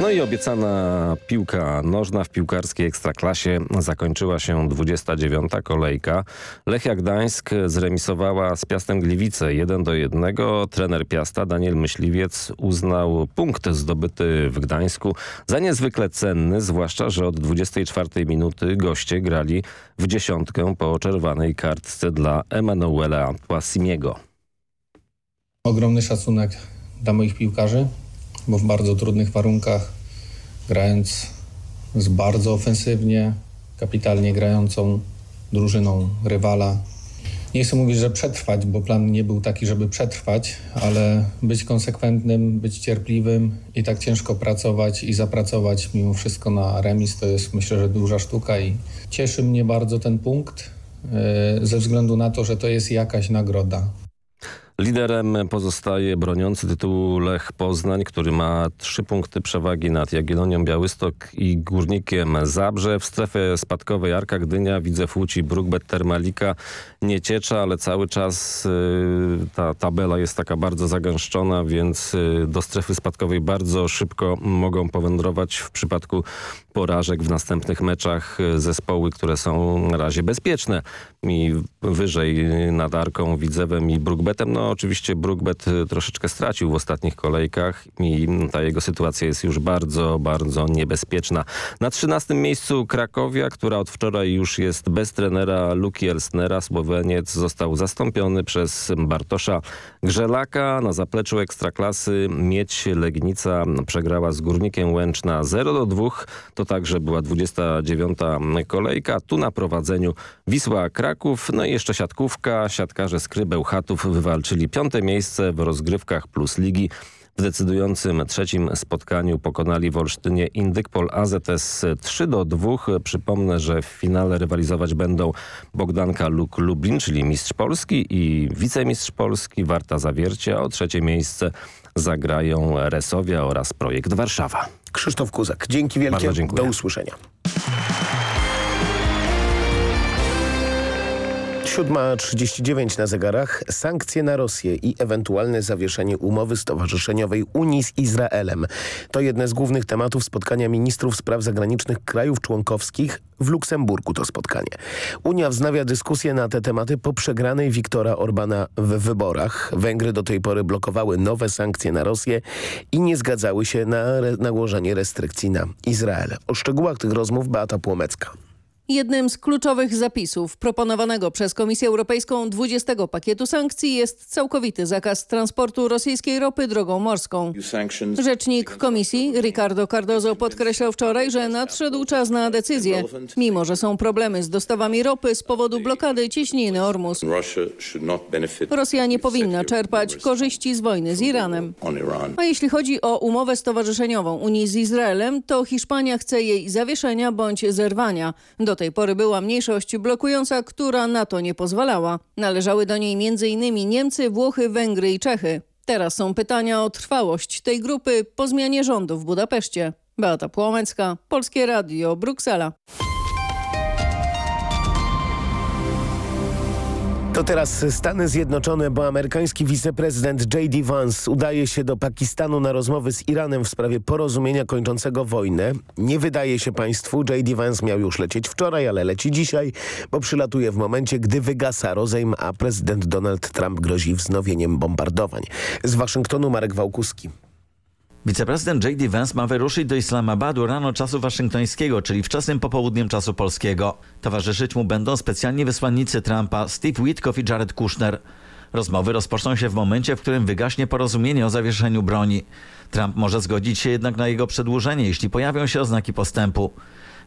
No i obiecana piłka nożna w piłkarskiej Ekstraklasie zakończyła się 29. kolejka. Lechia Gdańsk zremisowała z Piastem Gliwice 1 do 1. Trener Piasta Daniel Myśliwiec uznał punkt zdobyty w Gdańsku za niezwykle cenny, zwłaszcza, że od 24 minuty goście grali w dziesiątkę po czerwonej kartce dla Emanuela Płasimiego. Ogromny szacunek dla moich piłkarzy, bo w bardzo trudnych warunkach, grając z bardzo ofensywnie, kapitalnie grającą drużyną rywala. Nie chcę mówić, że przetrwać, bo plan nie był taki, żeby przetrwać, ale być konsekwentnym, być cierpliwym i tak ciężko pracować i zapracować mimo wszystko na remis to jest myślę, że duża sztuka i cieszy mnie bardzo ten punkt e, ze względu na to, że to jest jakaś nagroda. Liderem pozostaje broniący tytułu Lech Poznań, który ma trzy punkty przewagi nad Jagiellonią Białystok i Górnikiem Zabrze. W strefie spadkowej Arka Gdynia, Widzew Łódź i Brookbet Termalika nie ciecza, ale cały czas y, ta tabela jest taka bardzo zagęszczona, więc y, do strefy spadkowej bardzo szybko mogą powędrować w przypadku porażek w następnych meczach zespoły, które są na razie bezpieczne i wyżej nad Arką, Widzewem i Brookbetem. No oczywiście Brookbet troszeczkę stracił w ostatnich kolejkach i ta jego sytuacja jest już bardzo, bardzo niebezpieczna. Na 13 miejscu Krakowia, która od wczoraj już jest bez trenera Luki Elsnera. Słoweniec został zastąpiony przez Bartosza Grzelaka. Na zapleczu Ekstraklasy Mieć Legnica przegrała z Górnikiem Łęczna 0 do 2. To także była 29. kolejka. Tu na prowadzeniu Wisła Kraków. No i jeszcze siatkówka. Siatkarze z Krybełchatów wywalczyli piąte miejsce w rozgrywkach plus ligi. W decydującym trzecim spotkaniu pokonali w Olsztynie Indykpol AZS 3 do 2. Przypomnę, że w finale rywalizować będą Bogdanka Luk Lublin, czyli mistrz Polski i wicemistrz Polski Warta Zawiercie. O trzecie miejsce zagrają Resowia oraz Projekt Warszawa. Krzysztof Kuzak, dzięki wielkie. Do usłyszenia. 7.39 na zegarach. Sankcje na Rosję i ewentualne zawieszenie umowy stowarzyszeniowej Unii z Izraelem. To jedne z głównych tematów spotkania ministrów spraw zagranicznych krajów członkowskich w Luksemburgu to spotkanie. Unia wznawia dyskusję na te tematy po przegranej Viktora Orbana w wyborach. Węgry do tej pory blokowały nowe sankcje na Rosję i nie zgadzały się na nałożenie restrykcji na Izrael. O szczegółach tych rozmów Beata Płomecka. Jednym z kluczowych zapisów proponowanego przez Komisję Europejską 20 pakietu sankcji jest całkowity zakaz transportu rosyjskiej ropy drogą morską. Rzecznik Komisji Ricardo Cardozo podkreślał wczoraj, że nadszedł czas na decyzję, mimo że są problemy z dostawami ropy z powodu blokady cieśniny Ormus. Rosja nie powinna czerpać korzyści z wojny z Iranem. A jeśli chodzi o umowę stowarzyszeniową Unii z Izraelem, to Hiszpania chce jej zawieszenia bądź zerwania. Do tej pory była mniejszość blokująca, która na to nie pozwalała. Należały do niej m.in. Niemcy, Włochy, Węgry i Czechy. Teraz są pytania o trwałość tej grupy po zmianie rządu w Budapeszcie. Beata Płomecka, Polskie Radio, Bruksela. To teraz Stany Zjednoczone, bo amerykański wiceprezydent J.D. Vance udaje się do Pakistanu na rozmowy z Iranem w sprawie porozumienia kończącego wojnę. Nie wydaje się państwu, J.D. Vance miał już lecieć wczoraj, ale leci dzisiaj, bo przylatuje w momencie, gdy wygasa rozejm, a prezydent Donald Trump grozi wznowieniem bombardowań. Z Waszyngtonu Marek Wałkuski. Wiceprezydent J.D. Vance ma wyruszyć do Islamabadu rano czasu waszyngtońskiego, czyli wczesnym popołudniem czasu polskiego. Towarzyszyć mu będą specjalni wysłannicy Trumpa Steve Witkoff i Jared Kushner. Rozmowy rozpoczną się w momencie, w którym wygaśnie porozumienie o zawieszeniu broni. Trump może zgodzić się jednak na jego przedłużenie, jeśli pojawią się oznaki postępu.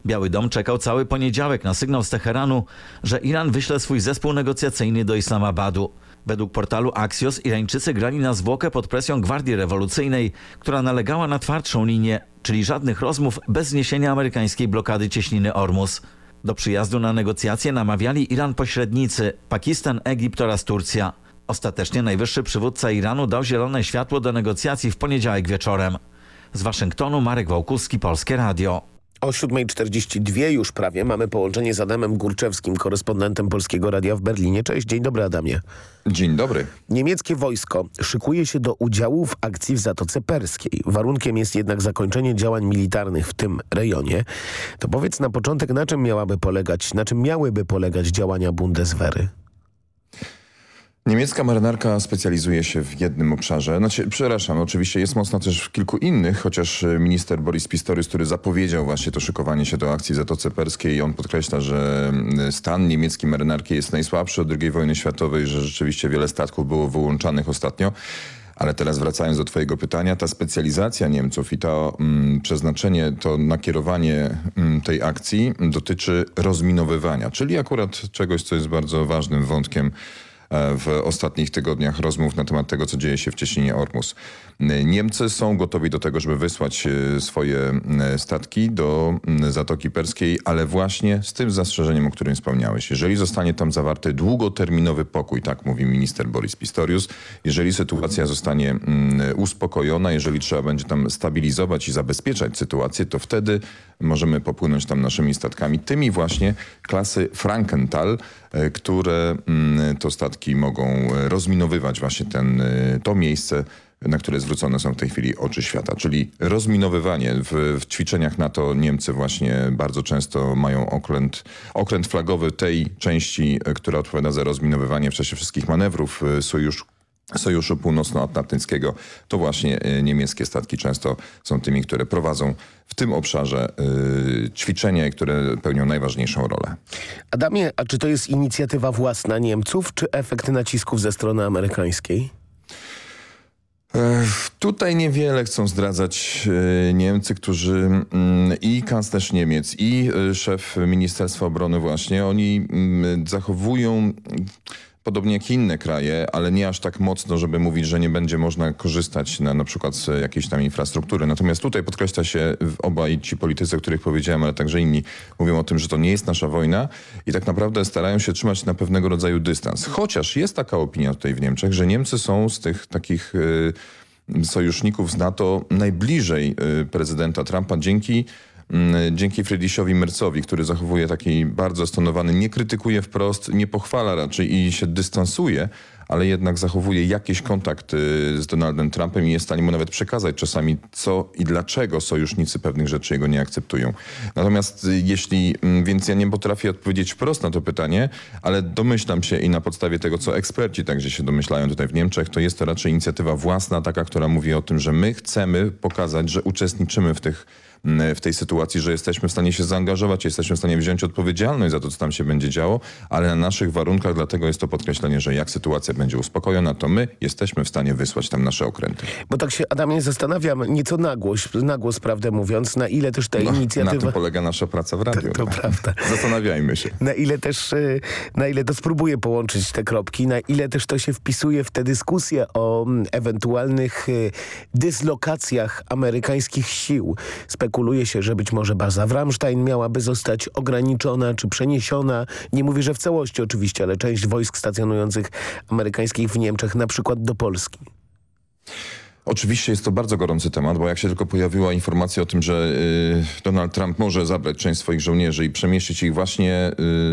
Biały Dom czekał cały poniedziałek na sygnał z Teheranu, że Iran wyśle swój zespół negocjacyjny do Islamabadu. Według portalu Axios Irańczycy grali na zwłokę pod presją Gwardii Rewolucyjnej, która nalegała na twardszą linię, czyli żadnych rozmów bez zniesienia amerykańskiej blokady cieśniny Ormus. Do przyjazdu na negocjacje namawiali Iran pośrednicy, Pakistan, Egipt oraz Turcja. Ostatecznie najwyższy przywódca Iranu dał zielone światło do negocjacji w poniedziałek wieczorem. Z Waszyngtonu Marek Wałkuski, Polskie Radio. O 7.42 już prawie mamy połączenie z Adamem Górczewskim, korespondentem Polskiego Radia w Berlinie. Cześć, dzień dobry Adamie. Dzień dobry. Niemieckie wojsko szykuje się do udziału w akcji w Zatoce Perskiej. Warunkiem jest jednak zakończenie działań militarnych w tym rejonie. To powiedz na początek, na czym miałaby polegać, na czym miałyby polegać działania Bundeswehry? Niemiecka marynarka specjalizuje się w jednym obszarze. Znaczy, przepraszam, oczywiście jest mocna też w kilku innych, chociaż minister Boris Pistorius, który zapowiedział właśnie to szykowanie się do akcji Zatoce Perskiej, on podkreśla, że stan niemieckiej marynarki jest najsłabszy od II wojny światowej, że rzeczywiście wiele statków było wyłączanych ostatnio. Ale teraz wracając do twojego pytania, ta specjalizacja Niemców i to mm, przeznaczenie, to nakierowanie mm, tej akcji dotyczy rozminowywania, czyli akurat czegoś, co jest bardzo ważnym wątkiem w ostatnich tygodniach rozmów na temat tego, co dzieje się w cieśninie Ormus. Niemcy są gotowi do tego, żeby wysłać e, swoje statki do Zatoki Perskiej, ale właśnie z tym zastrzeżeniem, o którym wspomniałeś. Jeżeli zostanie tam zawarty długoterminowy pokój, tak mówi minister Boris Pistorius, jeżeli sytuacja zostanie uspokojona, jeżeli trzeba będzie tam stabilizować i zabezpieczać sytuację, to wtedy możemy popłynąć tam naszymi statkami, tymi właśnie klasy Frankenthal, e, które to statki mogą rozminowywać właśnie ten, e, to miejsce, na które zwrócone są w tej chwili oczy świata, czyli rozminowywanie. W, w, ćwiczeniach NATO Niemcy właśnie bardzo często mają okręt, okręt flagowy tej części, e, która odpowiada za rozminowywanie w czasie wszystkich manewrów sojuszu Sojuszu Północnoatlantyckiego, to właśnie niemieckie statki często są tymi, które prowadzą w tym obszarze ćwiczenia, które pełnią najważniejszą rolę. Adamie, a czy to jest inicjatywa własna Niemców, czy efekt nacisków ze strony amerykańskiej? Tutaj niewiele chcą zdradzać Niemcy, którzy mm, i kanclerz Niemiec, i szef Ministerstwa Obrony właśnie, oni mm, zachowują podobnie jak inne kraje, ale nie aż tak mocno, żeby mówić, że nie będzie można korzystać na, na przykład z jakiejś tam infrastruktury. Natomiast tutaj podkreśla się obaj ci politycy, o których powiedziałem, ale także inni mówią o tym, że to nie jest nasza wojna i tak naprawdę starają się trzymać na pewnego rodzaju dystans. Chociaż jest taka opinia tutaj w Niemczech, że Niemcy są z tych takich y, sojuszników z NATO najbliżej y, prezydenta Trumpa dzięki dzięki Friedrichowi Mercowi, który zachowuje taki bardzo stonowany, nie krytykuje wprost, nie pochwala raczej i się dystansuje, ale jednak zachowuje jakiś kontakt z Donaldem Trumpem i jest w stanie mu nawet przekazać czasami co i dlaczego sojusznicy pewnych rzeczy jego nie akceptują. Natomiast jeśli, więc ja nie potrafię odpowiedzieć wprost na to pytanie, ale domyślam się i na podstawie tego, co eksperci także się domyślają tutaj w Niemczech, to jest to raczej inicjatywa własna, taka, która mówi o tym, że my chcemy pokazać, że uczestniczymy w tych w tej sytuacji, że jesteśmy w stanie się zaangażować, jesteśmy w stanie wziąć odpowiedzialność za to, co tam się będzie działo, ale na naszych warunkach, dlatego jest to podkreślenie, że jak sytuacja będzie uspokojona, to my jesteśmy w stanie wysłać tam nasze okręty. Bo tak się, Adamie, zastanawiam, nieco na głos, na głos prawdę mówiąc, na ile też ta no, inicjatywa... Na tym polega nasza praca w radiu. To, to prawda. Zastanawiajmy się. Na ile też, y, na ile to spróbuję połączyć te kropki, na ile też to się wpisuje w tę dyskusję o mm, ewentualnych y, dyslokacjach amerykańskich sił. Spekuluje się, że być może baza w Ramstein miałaby zostać ograniczona czy przeniesiona. Nie mówię, że w całości oczywiście, ale część wojsk stacjonujących amerykańskich w Niemczech, na przykład do Polski. Oczywiście jest to bardzo gorący temat, bo jak się tylko pojawiła informacja o tym, że y, Donald Trump może zabrać część swoich żołnierzy i przemieścić ich właśnie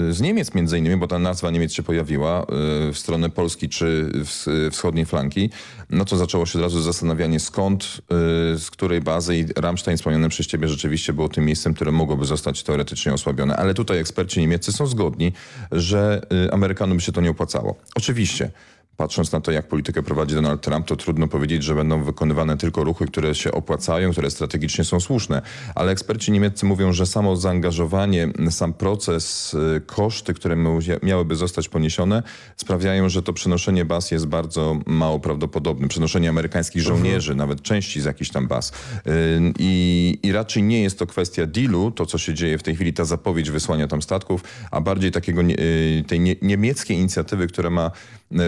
y, z Niemiec między innymi, bo ta nazwa Niemiec się pojawiła y, w stronę Polski czy wschodniej flanki, no to zaczęło się od razu zastanawianie skąd, z której bazy i Rammstein wspomniany przez ciebie rzeczywiście było tym miejscem, które mogłoby zostać teoretycznie osłabione. Ale tutaj eksperci niemieccy są zgodni, że Amerykanom by się to nie opłacało. Oczywiście Patrząc na to, jak politykę prowadzi Donald Trump, to trudno powiedzieć, że będą wykonywane tylko ruchy, które się opłacają, które strategicznie są słuszne. Ale eksperci niemieccy mówią, że samo zaangażowanie, sam proces, y, koszty, które miałyby zostać poniesione, sprawiają, że to przenoszenie baz jest bardzo mało prawdopodobne. Przenoszenie amerykańskich mhm. żołnierzy, -huh. nawet części z jakichś tam baz. Y, I, I raczej nie jest to kwestia dealu, to co się dzieje w tej chwili, ta zapowiedź wysłania tam statków, a bardziej takiego y, tej niemieckiej inicjatywy, która ma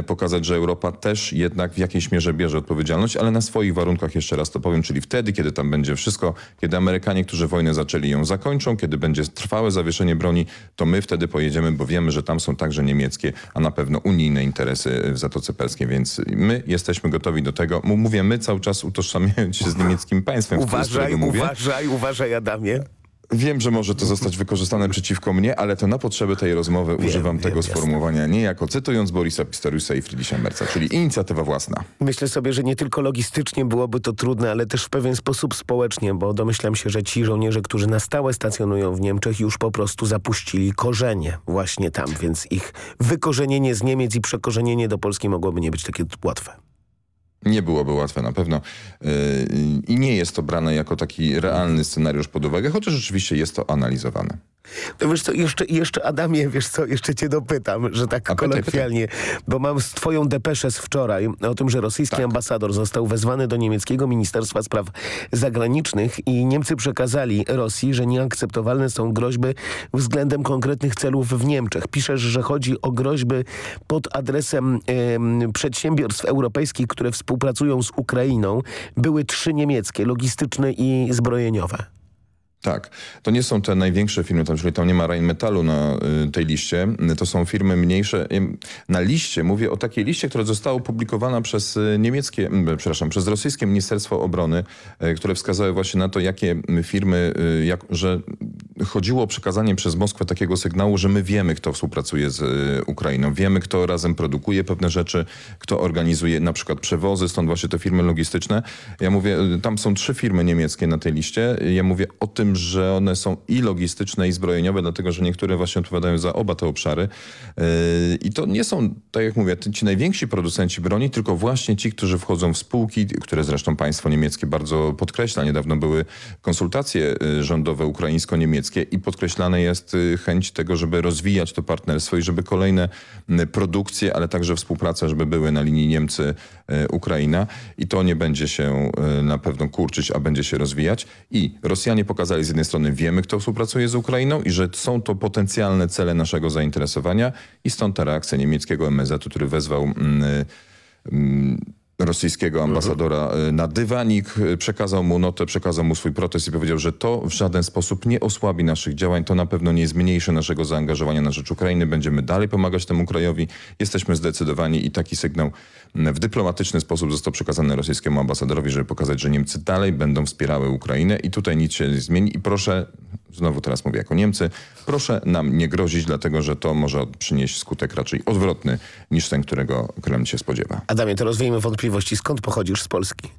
pokazać pokazać, że Europa też jednak w jakiejś mierze bierze odpowiedzialność, ale na swoich warunkach, jeszcze raz to powiem, czyli wtedy, kiedy tam będzie wszystko, kiedy Amerykanie, którzy wojnę zaczęli, ją zakończą, kiedy będzie trwałe zawieszenie broni, to my wtedy pojedziemy, bo wiemy, że tam są także niemieckie, a na pewno unijne interesy w Zatoce Perskiej, więc my jesteśmy gotowi do tego. Mówię my cały czas utożsamiając się z niemieckim państwem. Uważaj, uważaj, uważaj Adamie. Wiem, że może to zostać wykorzystane przeciwko mnie, ale to na potrzeby tej rozmowy wiem, używam wiem, tego jasne. sformułowania niejako cytując Borisa Pistoriusa i Friedricha Merca, czyli inicjatywa własna. Myślę sobie, że nie tylko logistycznie byłoby to trudne, ale też w pewien sposób społecznie, bo domyślam się, że ci żołnierze, którzy na stałe stacjonują w Niemczech już po prostu zapuścili korzenie właśnie tam, więc ich wykorzenienie z Niemiec i przekorzenienie do Polski mogłoby nie być takie łatwe. Nie byłoby łatwe na pewno yy, i nie jest to brane jako taki realny scenariusz pod uwagę, chociaż rzeczywiście jest to analizowane. To wiesz co, jeszcze, jeszcze Adamie, wiesz co, jeszcze cię dopytam, że tak A kolokwialnie, bo mam twoją depeszę z wczoraj o tym, że rosyjski tak. ambasador został wezwany do niemieckiego Ministerstwa Spraw Zagranicznych i Niemcy przekazali Rosji, że nieakceptowalne są groźby względem konkretnych celów w Niemczech. Piszesz, że chodzi o groźby pod adresem przedsiębiorstw europejskich, które współpracują z Ukrainą. Były trzy niemieckie, logistyczne i zbrojeniowe. Tak, to nie są te największe firmy, tam, czyli tam nie ma Rheinmetallu na y, tej liście, to są firmy mniejsze. Na liście, mówię o takiej liście, która została opublikowana przez y, niemieckie, przepraszam, przez rosyjskie Ministerstwo Obrony, y, które wskazały właśnie na to, jakie firmy, jak, że chodziło o przekazanie przez Moskwę takiego sygnału, że my wiemy, kto współpracuje z y, Ukrainą, wiemy, kto razem produkuje pewne rzeczy, kto organizuje na przykład przewozy, stąd właśnie te firmy logistyczne. Ja mówię, y, tam są trzy firmy niemieckie na tej liście. Ja mówię o tym, że one są i logistyczne, i zbrojeniowe, dlatego że niektóre właśnie odpowiadają za oba te obszary. I to nie są, tak jak mówię, ci najwięksi producenci broni, tylko właśnie ci, którzy wchodzą w spółki, które zresztą państwo niemieckie bardzo podkreśla. Niedawno były konsultacje rządowe ukraińsko-niemieckie i podkreślane jest chęć tego, żeby rozwijać to partnerstwo i żeby kolejne produkcje, ale także współpraca, żeby były na linii Niemcy-Ukraina i to nie będzie się na pewno kurczyć, a będzie się rozwijać. I Rosjanie pokazali z jednej strony wiemy, kto współpracuje z Ukrainą i że są to potencjalne cele naszego zainteresowania i stąd ta reakcja niemieckiego MSZ, który wezwał mm, mm, rosyjskiego ambasadora na dywanik, przekazał mu notę, przekazał mu swój protest i powiedział, że to w żaden sposób nie osłabi naszych działań, to na pewno nie zmniejszy naszego zaangażowania na rzecz Ukrainy. Będziemy dalej pomagać temu krajowi. Jesteśmy zdecydowani i taki sygnał w dyplomatyczny sposób został przekazany rosyjskiemu ambasadorowi, żeby pokazać, że Niemcy dalej będą wspierały Ukrainę i tutaj nic się nie zmieni i proszę, znowu teraz mówię jako Niemcy, proszę nam nie grozić, dlatego że to może przynieść skutek raczej odwrotny niż ten, którego Kreml się spodziewa. Adamie, to rozwiejmy wątpliwości. Skąd pochodzisz z Polski?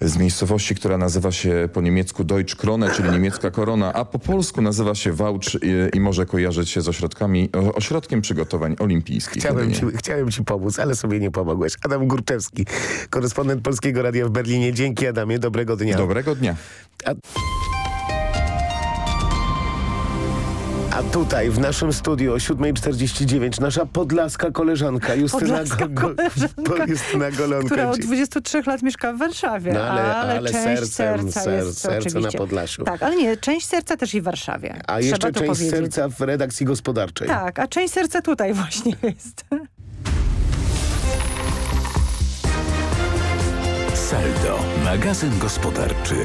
z miejscowości, która nazywa się po niemiecku Deutsch Krone, czyli niemiecka korona, a po polsku nazywa się Wałcz i, i może kojarzyć się z ośrodkami, ośrodkiem przygotowań olimpijskich. Chciałem ci, chciałem ci pomóc, ale sobie nie pomogłeś. Adam Górczewski, korespondent Polskiego Radia w Berlinie. Dzięki Adamie, dobrego dnia. Dobrego dnia. A... A tutaj w naszym studiu o 7.49 nasza podlaska koleżanka Justyna, podlaska go, koleżanka, Justyna Golonka. Która od 23 lat mieszka w Warszawie. No ale, ale, ale część sercem, serca ser, jest serce oczywiście. na Podlasiu. Tak, ale nie, część serca też i w Warszawie. A Trzeba jeszcze część powiedzieć. serca w redakcji gospodarczej. Tak, a część serca tutaj właśnie jest. Saldo, magazyn gospodarczy.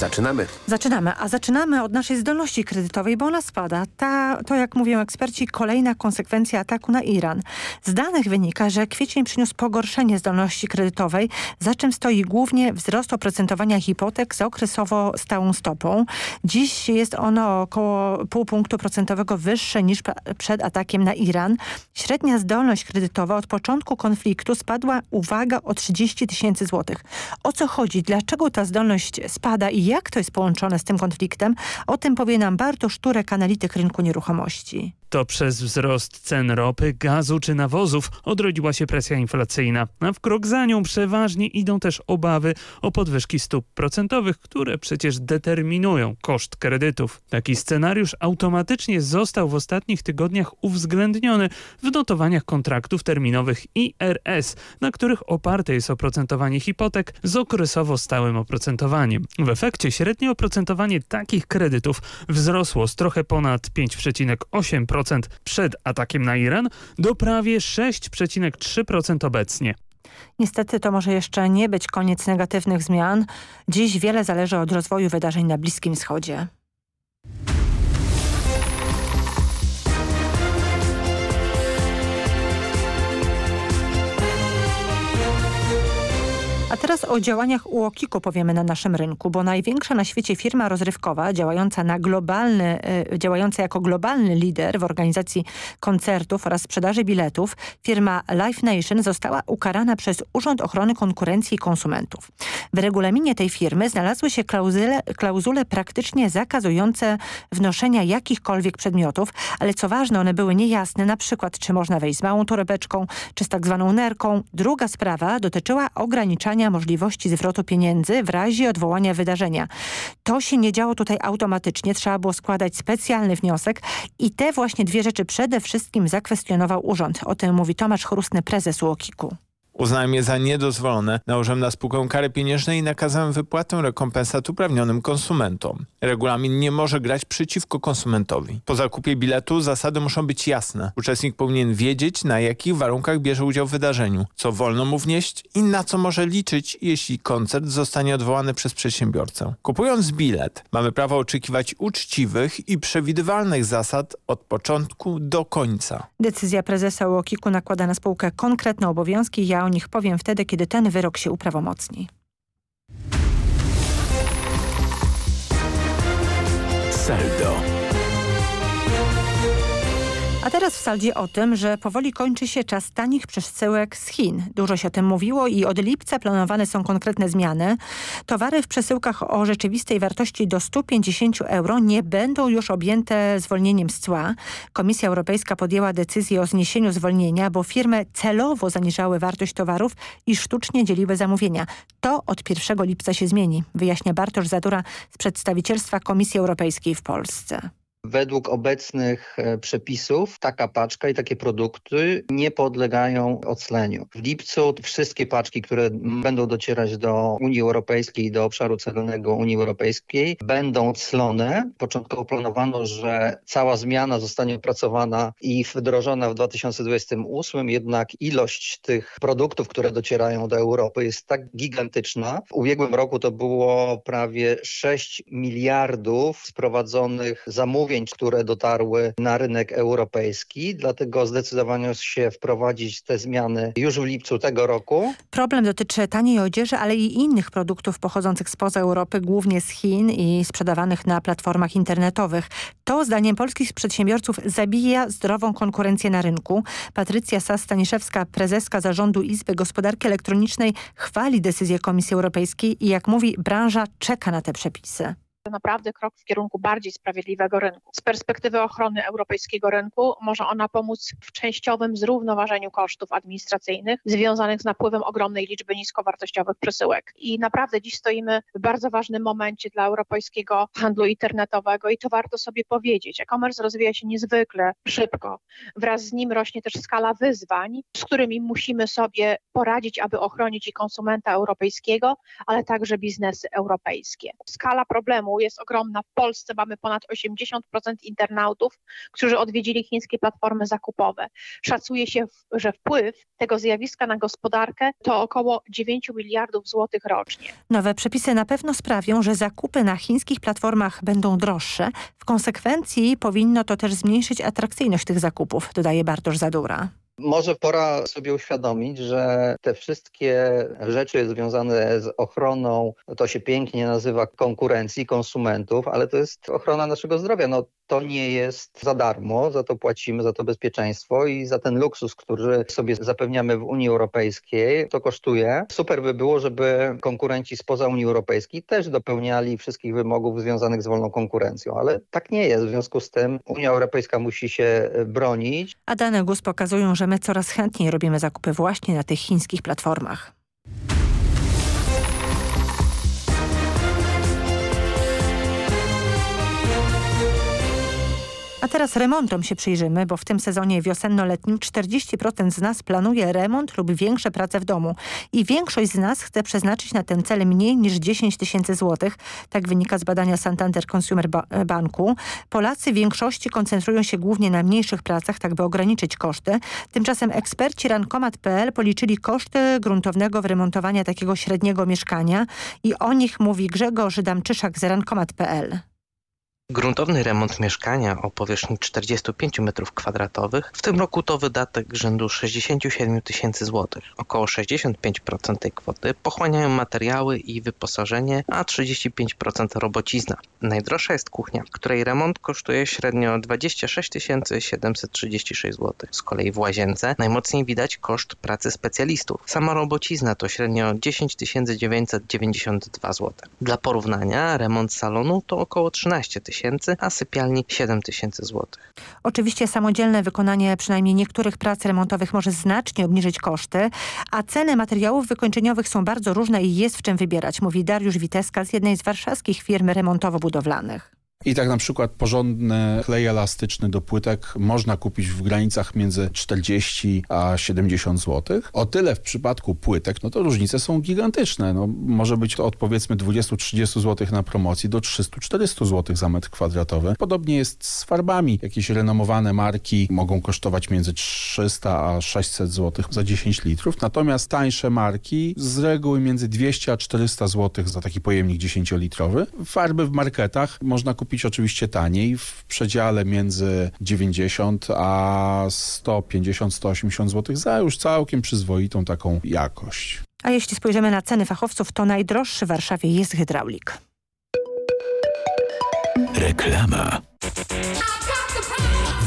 Zaczynamy. Zaczynamy, a zaczynamy od naszej zdolności kredytowej, bo ona spada. Ta, to, jak mówią eksperci, kolejna konsekwencja ataku na Iran. Z danych wynika, że kwiecień przyniósł pogorszenie zdolności kredytowej, za czym stoi głównie wzrost oprocentowania hipotek z okresowo stałą stopą. Dziś jest ono około pół punktu procentowego wyższe niż przed atakiem na Iran. Średnia zdolność kredytowa od początku konfliktu spadła, uwaga, o 30 tysięcy złotych. O co chodzi? Dlaczego ta zdolność spada i jak to jest połączone z tym konfliktem? O tym powie nam Bartosz Turek, analityk rynku nieruchomości. To przez wzrost cen ropy, gazu czy nawozów odrodziła się presja inflacyjna, a w krok za nią przeważnie idą też obawy o podwyżki stóp procentowych, które przecież determinują koszt kredytów. Taki scenariusz automatycznie został w ostatnich tygodniach uwzględniony w notowaniach kontraktów terminowych IRS, na których oparte jest oprocentowanie hipotek z okresowo stałym oprocentowaniem. W efekcie średnie oprocentowanie takich kredytów wzrosło z trochę ponad 5,8% przed atakiem na Iran do prawie 6,3% obecnie. Niestety to może jeszcze nie być koniec negatywnych zmian. Dziś wiele zależy od rozwoju wydarzeń na Bliskim Wschodzie. A teraz o działaniach UOKiK-u powiemy na naszym rynku, bo największa na świecie firma rozrywkowa działająca, na globalny, y, działająca jako globalny lider w organizacji koncertów oraz sprzedaży biletów, firma Live Nation została ukarana przez Urząd Ochrony Konkurencji i Konsumentów. W regulaminie tej firmy znalazły się klauzule, klauzule praktycznie zakazujące wnoszenia jakichkolwiek przedmiotów, ale co ważne, one były niejasne, na przykład czy można wejść z małą torebeczką, czy z tak zwaną nerką. Druga sprawa dotyczyła ograniczania możliwości zwrotu pieniędzy w razie odwołania wydarzenia. To się nie działo tutaj automatycznie, trzeba było składać specjalny wniosek i te właśnie dwie rzeczy przede wszystkim zakwestionował urząd. O tym mówi Tomasz Chrustny, prezes UOKiK-u. Uznałem je za niedozwolone, nałożyłem na spółkę kary pieniężnej i nakazałem wypłatę rekompensat uprawnionym konsumentom. Regulamin nie może grać przeciwko konsumentowi. Po zakupie biletu zasady muszą być jasne. Uczestnik powinien wiedzieć, na jakich warunkach bierze udział w wydarzeniu, co wolno mu wnieść i na co może liczyć, jeśli koncert zostanie odwołany przez przedsiębiorcę. Kupując bilet, mamy prawo oczekiwać uczciwych i przewidywalnych zasad od początku do końca. Decyzja prezesa UOKiK-u nakłada na spółkę konkretne obowiązki. Ja o nich powiem wtedy, kiedy ten wyrok się uprawomocni. Saldo. A teraz w saldzie o tym, że powoli kończy się czas tanich przesyłek z Chin. Dużo się o tym mówiło i od lipca planowane są konkretne zmiany. Towary w przesyłkach o rzeczywistej wartości do 150 euro nie będą już objęte zwolnieniem z cła. Komisja Europejska podjęła decyzję o zniesieniu zwolnienia, bo firmy celowo zaniżały wartość towarów i sztucznie dzieliły zamówienia. To od 1 lipca się zmieni, wyjaśnia Bartosz Zadura z przedstawicielstwa Komisji Europejskiej w Polsce. Według obecnych e, przepisów taka paczka i takie produkty nie podlegają ocleniu. W lipcu wszystkie paczki, które będą docierać do Unii Europejskiej, do obszaru celnego Unii Europejskiej będą clone. Początkowo planowano, że cała zmiana zostanie opracowana i wdrożona w 2028, jednak ilość tych produktów, które docierają do Europy jest tak gigantyczna. W ubiegłym roku to było prawie 6 miliardów sprowadzonych zamówień zamówień, które dotarły na rynek europejski, dlatego zdecydowano się wprowadzić te zmiany już w lipcu tego roku. Problem dotyczy taniej odzieży, ale i innych produktów pochodzących spoza Europy, głównie z Chin i sprzedawanych na platformach internetowych. To zdaniem polskich przedsiębiorców zabija zdrową konkurencję na rynku. Patrycja Sas-Staniszewska, prezeska zarządu Izby Gospodarki Elektronicznej chwali decyzję Komisji Europejskiej i jak mówi branża czeka na te przepisy naprawdę krok w kierunku bardziej sprawiedliwego rynku. Z perspektywy ochrony europejskiego rynku może ona pomóc w częściowym zrównoważeniu kosztów administracyjnych związanych z napływem ogromnej liczby niskowartościowych przesyłek. I naprawdę dziś stoimy w bardzo ważnym momencie dla europejskiego handlu internetowego i to warto sobie powiedzieć. E-commerce rozwija się niezwykle szybko. Wraz z nim rośnie też skala wyzwań, z którymi musimy sobie poradzić, aby ochronić i konsumenta europejskiego, ale także biznesy europejskie. Skala problemu jest ogromna. W Polsce mamy ponad 80% internautów, którzy odwiedzili chińskie platformy zakupowe. Szacuje się, że wpływ tego zjawiska na gospodarkę to około 9 miliardów złotych rocznie. Nowe przepisy na pewno sprawią, że zakupy na chińskich platformach będą droższe. W konsekwencji powinno to też zmniejszyć atrakcyjność tych zakupów, dodaje Bartosz Zadura. Może pora sobie uświadomić, że te wszystkie rzeczy związane z ochroną, to się pięknie nazywa konkurencji konsumentów, ale to jest ochrona naszego zdrowia. No, to nie jest za darmo, za to płacimy, za to bezpieczeństwo i za ten luksus, który sobie zapewniamy w Unii Europejskiej, to kosztuje. Super by było, żeby konkurenci spoza Unii Europejskiej też dopełniali wszystkich wymogów związanych z wolną konkurencją, ale tak nie jest. W związku z tym Unia Europejska musi się bronić. A dane GUS pokazują, że my coraz chętniej robimy zakupy właśnie na tych chińskich platformach. A teraz remontom się przyjrzymy, bo w tym sezonie wiosenno-letnim 40% z nas planuje remont lub większe prace w domu. I większość z nas chce przeznaczyć na ten cel mniej niż 10 tysięcy złotych. Tak wynika z badania Santander Consumer Banku. Polacy w większości koncentrują się głównie na mniejszych pracach, tak by ograniczyć koszty. Tymczasem eksperci rankomat.pl policzyli koszty gruntownego wyremontowania takiego średniego mieszkania i o nich mówi Grzegorz Damczyszak z rankomat.pl. Gruntowny remont mieszkania o powierzchni 45 m2 w tym roku to wydatek rzędu 67 tysięcy złotych. Około 65% tej kwoty pochłaniają materiały i wyposażenie, a 35% robocizna. Najdroższa jest kuchnia, której remont kosztuje średnio 26 736 zł. Z kolei w łazience najmocniej widać koszt pracy specjalistów. Sama robocizna to średnio 10 992 zł. Dla porównania remont salonu to około 13 tysięcy tysięcy, a sypialni 7 tysięcy złotych. Oczywiście samodzielne wykonanie przynajmniej niektórych prac remontowych może znacznie obniżyć koszty, a ceny materiałów wykończeniowych są bardzo różne i jest w czym wybierać, mówi Dariusz Witeska z jednej z warszawskich firm remontowo-budowlanych. I tak na przykład porządny klej elastyczny do płytek można kupić w granicach między 40 a 70 zł. O tyle w przypadku płytek, no to różnice są gigantyczne. No, może być to od powiedzmy 20-30 zł na promocji do 300-400 zł za metr kwadratowy. Podobnie jest z farbami. Jakieś renomowane marki mogą kosztować między 300 a 600 zł za 10 litrów. Natomiast tańsze marki z reguły między 200 a 400 zł za taki pojemnik 10-litrowy. Farby w marketach można kupić kupić oczywiście taniej w przedziale między 90 a 150-180 zł za już całkiem przyzwoitą taką jakość. A jeśli spojrzymy na ceny fachowców, to najdroższy w Warszawie jest hydraulik. Reklama.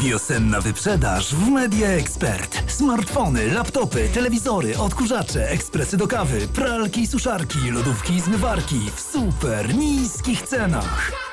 Wiosenna wyprzedaż w Media Expert. Smartfony, laptopy, telewizory, odkurzacze, ekspresy do kawy, pralki, suszarki, lodówki i zmywarki w super niskich cenach.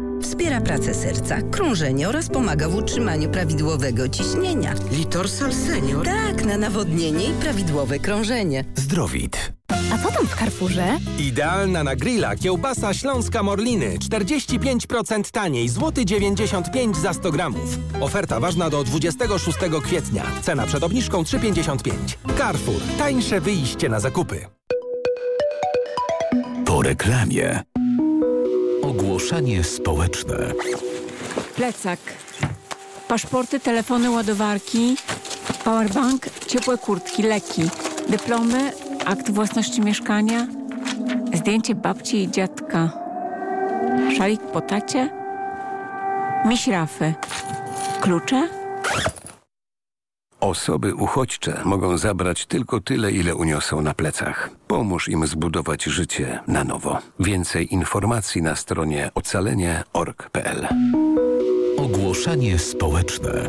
wspiera pracę serca, krążenie oraz pomaga w utrzymaniu prawidłowego ciśnienia. Litorsal Senior? Tak, na nawodnienie i prawidłowe krążenie. Zdrowit. A co tam w Carrefourze? Idealna na grilla kiełbasa śląska Morliny. 45% taniej, złoty 95 za 100 gramów. Oferta ważna do 26 kwietnia. Cena przed obniżką 3,55. Carrefour. Tańsze wyjście na zakupy. Po reklamie. Ogłoszenie społeczne. Plecak. Paszporty, telefony, ładowarki, powerbank, ciepłe kurtki, leki, dyplomy, akt własności mieszkania, zdjęcie babci i dziadka, szalik po tacie, miś rafy, klucze, Osoby uchodźcze mogą zabrać tylko tyle, ile uniosą na plecach. Pomóż im zbudować życie na nowo. Więcej informacji na stronie ocalenie.org.pl Ogłoszenie społeczne.